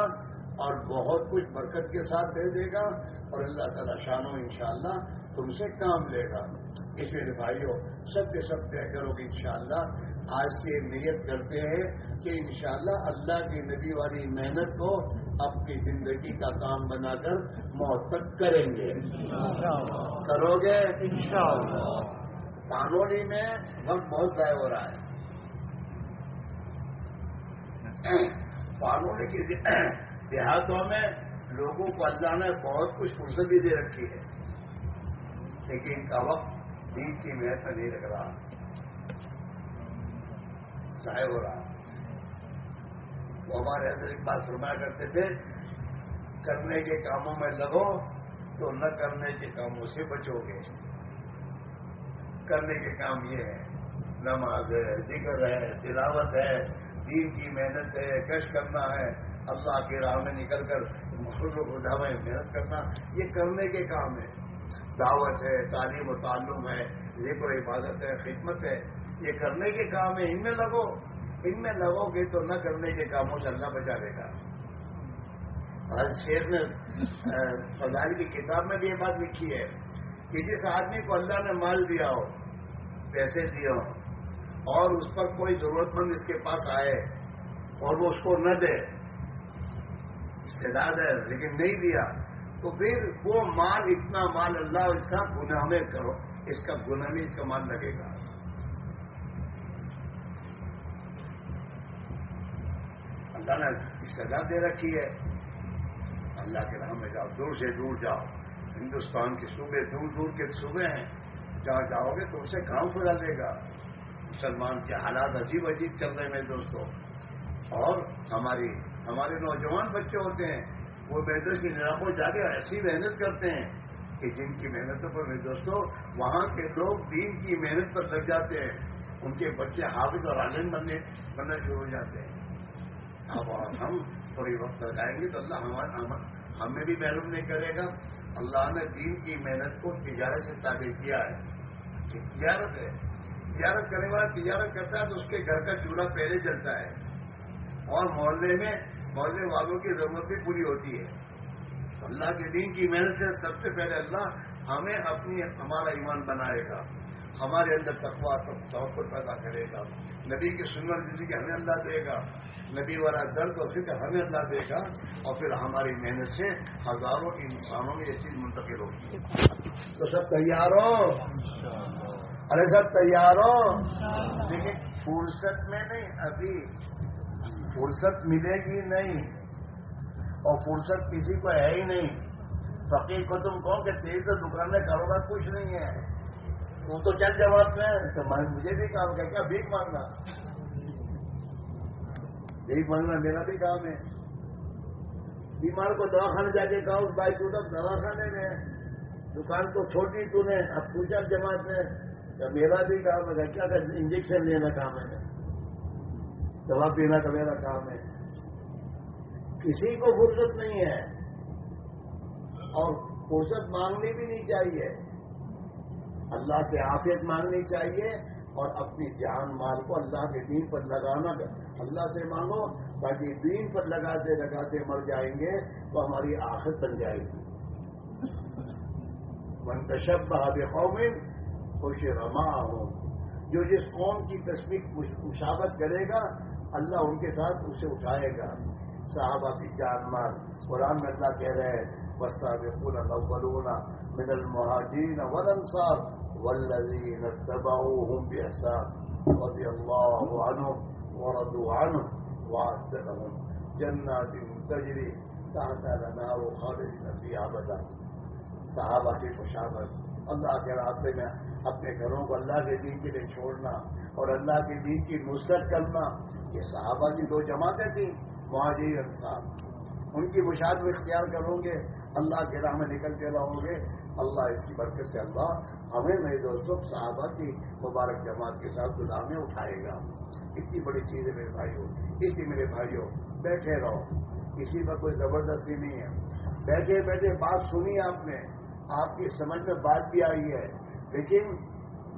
اور بہت کچھ برکت کے ساتھ دے دے گا اور اللہ تعالیٰ شانو انشاءاللہ تم سے کام لے گا۔ اس میں بھائیوں سب کے سب طے کرو گے انشاءاللہ آج سے نیت کرتے ہیں کہ انشاءاللہ اللہ کی نبی والی محنت کو اپنی زندگی کا کام بنا کر محبت کریں گے۔ کرو گے؟ پانولی میں وقت بہت ضائع ہو رہا ہے۔ پانولی کی دیہاتوں میں لوگوں کو اللہ نے بہت کچھ فرصت بھی دے رکھی ہے۔ لیکن ان کا وقت دین کی محنت نہیں لگ رہا۔ ضائع ہو رہا۔ وہ ہمارے اندر ایک بات فرمایا کرتے تھے، کرنے کے کاموں میں لگو تو نہ کرنے کے کاموں سے بچو گے۔ کرنے کے کام یہ ہے، نماز ہے، ذکر ہے، تلاوت ہے، دین کی محنت ہے، کش کرنا ہے، اللہ کے راہ میں نکل کر خود و خدا میں محنت کرنا، یہ کرنے کے کام ہے۔ دعوت ہے، تعلیم و تعلم ہے، ذکر و عبادت ہے، خدمت ہے، یہ کرنے کے کام ہے، ان میں لگو۔ ان میں لگو گے تو نہ کرنے کے کاموں سے اللہ بچا لے گا۔ ہر شیر نے فضائل کی کتاب میں بھی یہ بات لکھی ہے کہ جس آدمی کو اللہ نے مال دیا ہو، پیسے دیے ہو اور اس پر کوئی ضرورت مند اس کے پاس آئے اور وہ اس کو نہ دے استعداد ہے، لیکن نہیں دیا، تو پھر وہ مال اتنا مال اللہ اس کا گناہ میں کرو، اس کا گناہ میں اس کا مال لگے گا۔ اللہ نے سزا دے رکھی ہے۔ اللہ کے راہ میں جاؤ، دور سے دور جاؤ۔ ہندوستان کے صوبے دور دور کے صوبے ہیں۔ جہاں جاؤ گے تو اسے گاؤں خدا دے گا۔ مسلمان کے حالات عجیب عجیب چل رہے ہیں دوستوں۔ اور ہماری، ہمارے نوجوان بچے ہوتے ہیں، وہ بہتر کی جا کے ایسی محنت کرتے ہیں کہ جن کی محنتوں پر میرے دوستوں، وہاں کے لوگ دین کی محنت پر لگ جاتے ہیں۔ ان کے بچے حافظ اور عالم بننے بننا شروع ہو جاتے ہیں۔ اب ہم تھوڑی وقت لگائیں گے تو اللہ ہمیں بھی معلوم نہیں کرے گا۔ اللہ نے دین کی محنت کو تجارت سے تعبیر کیا ہے۔ کہ تجارت ہے۔ تجارت کرنے والا تجارت کرتا ہے تو اس کے گھر کا چولہا پہلے چلتا ہے۔ اور محلے میں محلے والوں کی ضرورت بھی پوری ہوتی ہے۔ اللہ کے دین کی محنت سے سب سے پہلے اللہ ہمیں اپنی ہمارا ایمان بنائے گا۔ ہمارے اندر تقوا توقع پیدا کرے گا۔ نبی کی سنور زندگی ہمیں اللہ دے گا۔ نبی والا درد اور فکر ہمیں اللہ دے گا۔ اور پھر ہماری محنت سے ہزاروں انسانوں میں یہ چیز منتقل ہوگی۔ تو سب تیار ہو؟ ارے سب تیار ہو؟ لیکن فرصت میں نہیں، ابھی فرصت ملے گی نہیں۔ اور فرصت کسی کو ہے ہی نہیں۔ فقیر کو تم کہو کہ تیری تو دکان میں کاروبار کچھ نہیں ہے۔ تم تو چل جواب میں مجھے بھی کام کر کیا بھیک مانگنا؟ بھیک مانگنا میرا بھی کام ہے۔ بیمار کو دواخانے جا کے کہا بھائی تو دواخانے میں دکان تو چھوٹی تو نے، اب تو جماعت میں میرا بھی کام ہے۔ کیا انجیکشن لینا کام ہے۔ دوا پینا کا میرا کام ہے۔ کسی کو فرصت نہیں ہے۔ اور فرصت مانگنی بھی نہیں چاہیے۔ اللہ سے آفیت مانگنی چاہیے اور اپنی جان مال کو اللہ کے دین پر لگانا اللہ سے مانگو تاکہ دین پر لگاتے لگاتے مر جائیں گے تو ہماری آخر بن جائے گی۔ منتشب بہاد قوم خوش رما ہو۔ جو جس قوم کی تصویر مشابت کرے گا، اللہ ان کے ساتھ اسے اٹھائے گا۔ صحابہ کی جان مال۔ قرآن میں اللہ کہہ رہے ہیں والسابقون الاولون من المهاجرين والانصار والذين اتبعوهم باحسان رضي الله عنهم ورضوا عنه وعد لهم جنات تجري تحت الانهار خالدين فيها ابدا صحابہ کی خوشامد، اللہ کے راستے میں اپنے گھروں کو اللہ کے دین کے لیے چھوڑنا اور اللہ کے دین کی نصرت کرنا، یہ صحابہ کی دو جماعتیں تھیں مہاجر انسان ان کی مشاہد میں اختیار کرو گے، اللہ کے راہ میں نکل کے رہو گے اللہ اس کی برکت سے اللہ ہمیں میرے دوستوں صحابہ کی مبارک جماعت کے ساتھ گدا میں اٹھائے گا۔ اتنی بڑی چیز ہے میرے بھائیوں اس لیے میرے بھائیوں، بیٹھے رہو۔ کسی پر کوئی زبردستی نہیں ہے۔ بیٹھے بیٹھے بات سنی آپ نے، آپ کی سمجھ میں بات بھی آئی ہے۔ لیکن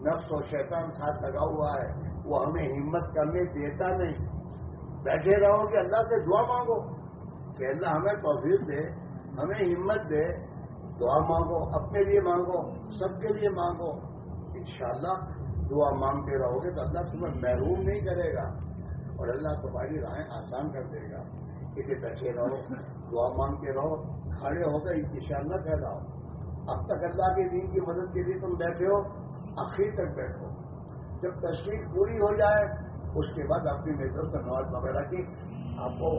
نفس اور شیطان ساتھ لگا ہوا ہے، وہ ہمیں ہمت کرنے دیتا نہیں۔ بیٹھے رہو کہ اللہ سے دعا مانگو، کہ اللہ ہمیں توفیق دے، ہمیں ہمت دے۔ دعا مانگو، اپنے لیے مانگو، سب کے لیے مانگو۔ انشاءاللہ دعا مانگتے رہو گے تو اللہ تمہیں محروم نہیں کرے گا اور اللہ تمہاری راہیں آسان کر دے گا۔ اسے بیٹھے رہو، دعا مانگتے رہو، کھڑے ہو گئے ان شاء اللہ پھیلاؤ اب تک اللہ کے دین کی مدد کے لیے تم بیٹھے ہو آخر تک بیٹھو۔ جب تشریف پوری ہو جائے، اس کے بعد اپنی محنت کا نواز وغیرہ کی آپ کو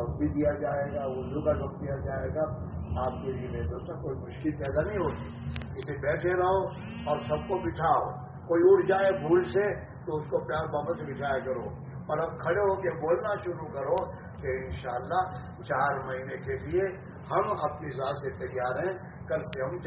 وقت بھی دیا جائے گا اردو کا وقت دیا جائے گا۔ آپ کے لیے محنت کوئی مشکل پیدا نہیں ہوتی اسے بیٹھے رہو اور سب کو بٹھاؤ۔ کوئی اڑ جائے بھول سے تو اس کو پیار واپس سے بٹھایا کرو۔ اور اب کھڑے ہو کے بولنا شروع کرو کہ انشاءاللہ چار مہینے کے لیے ہم اپنی ذات سے تیار ہیں۔ کل سے ہم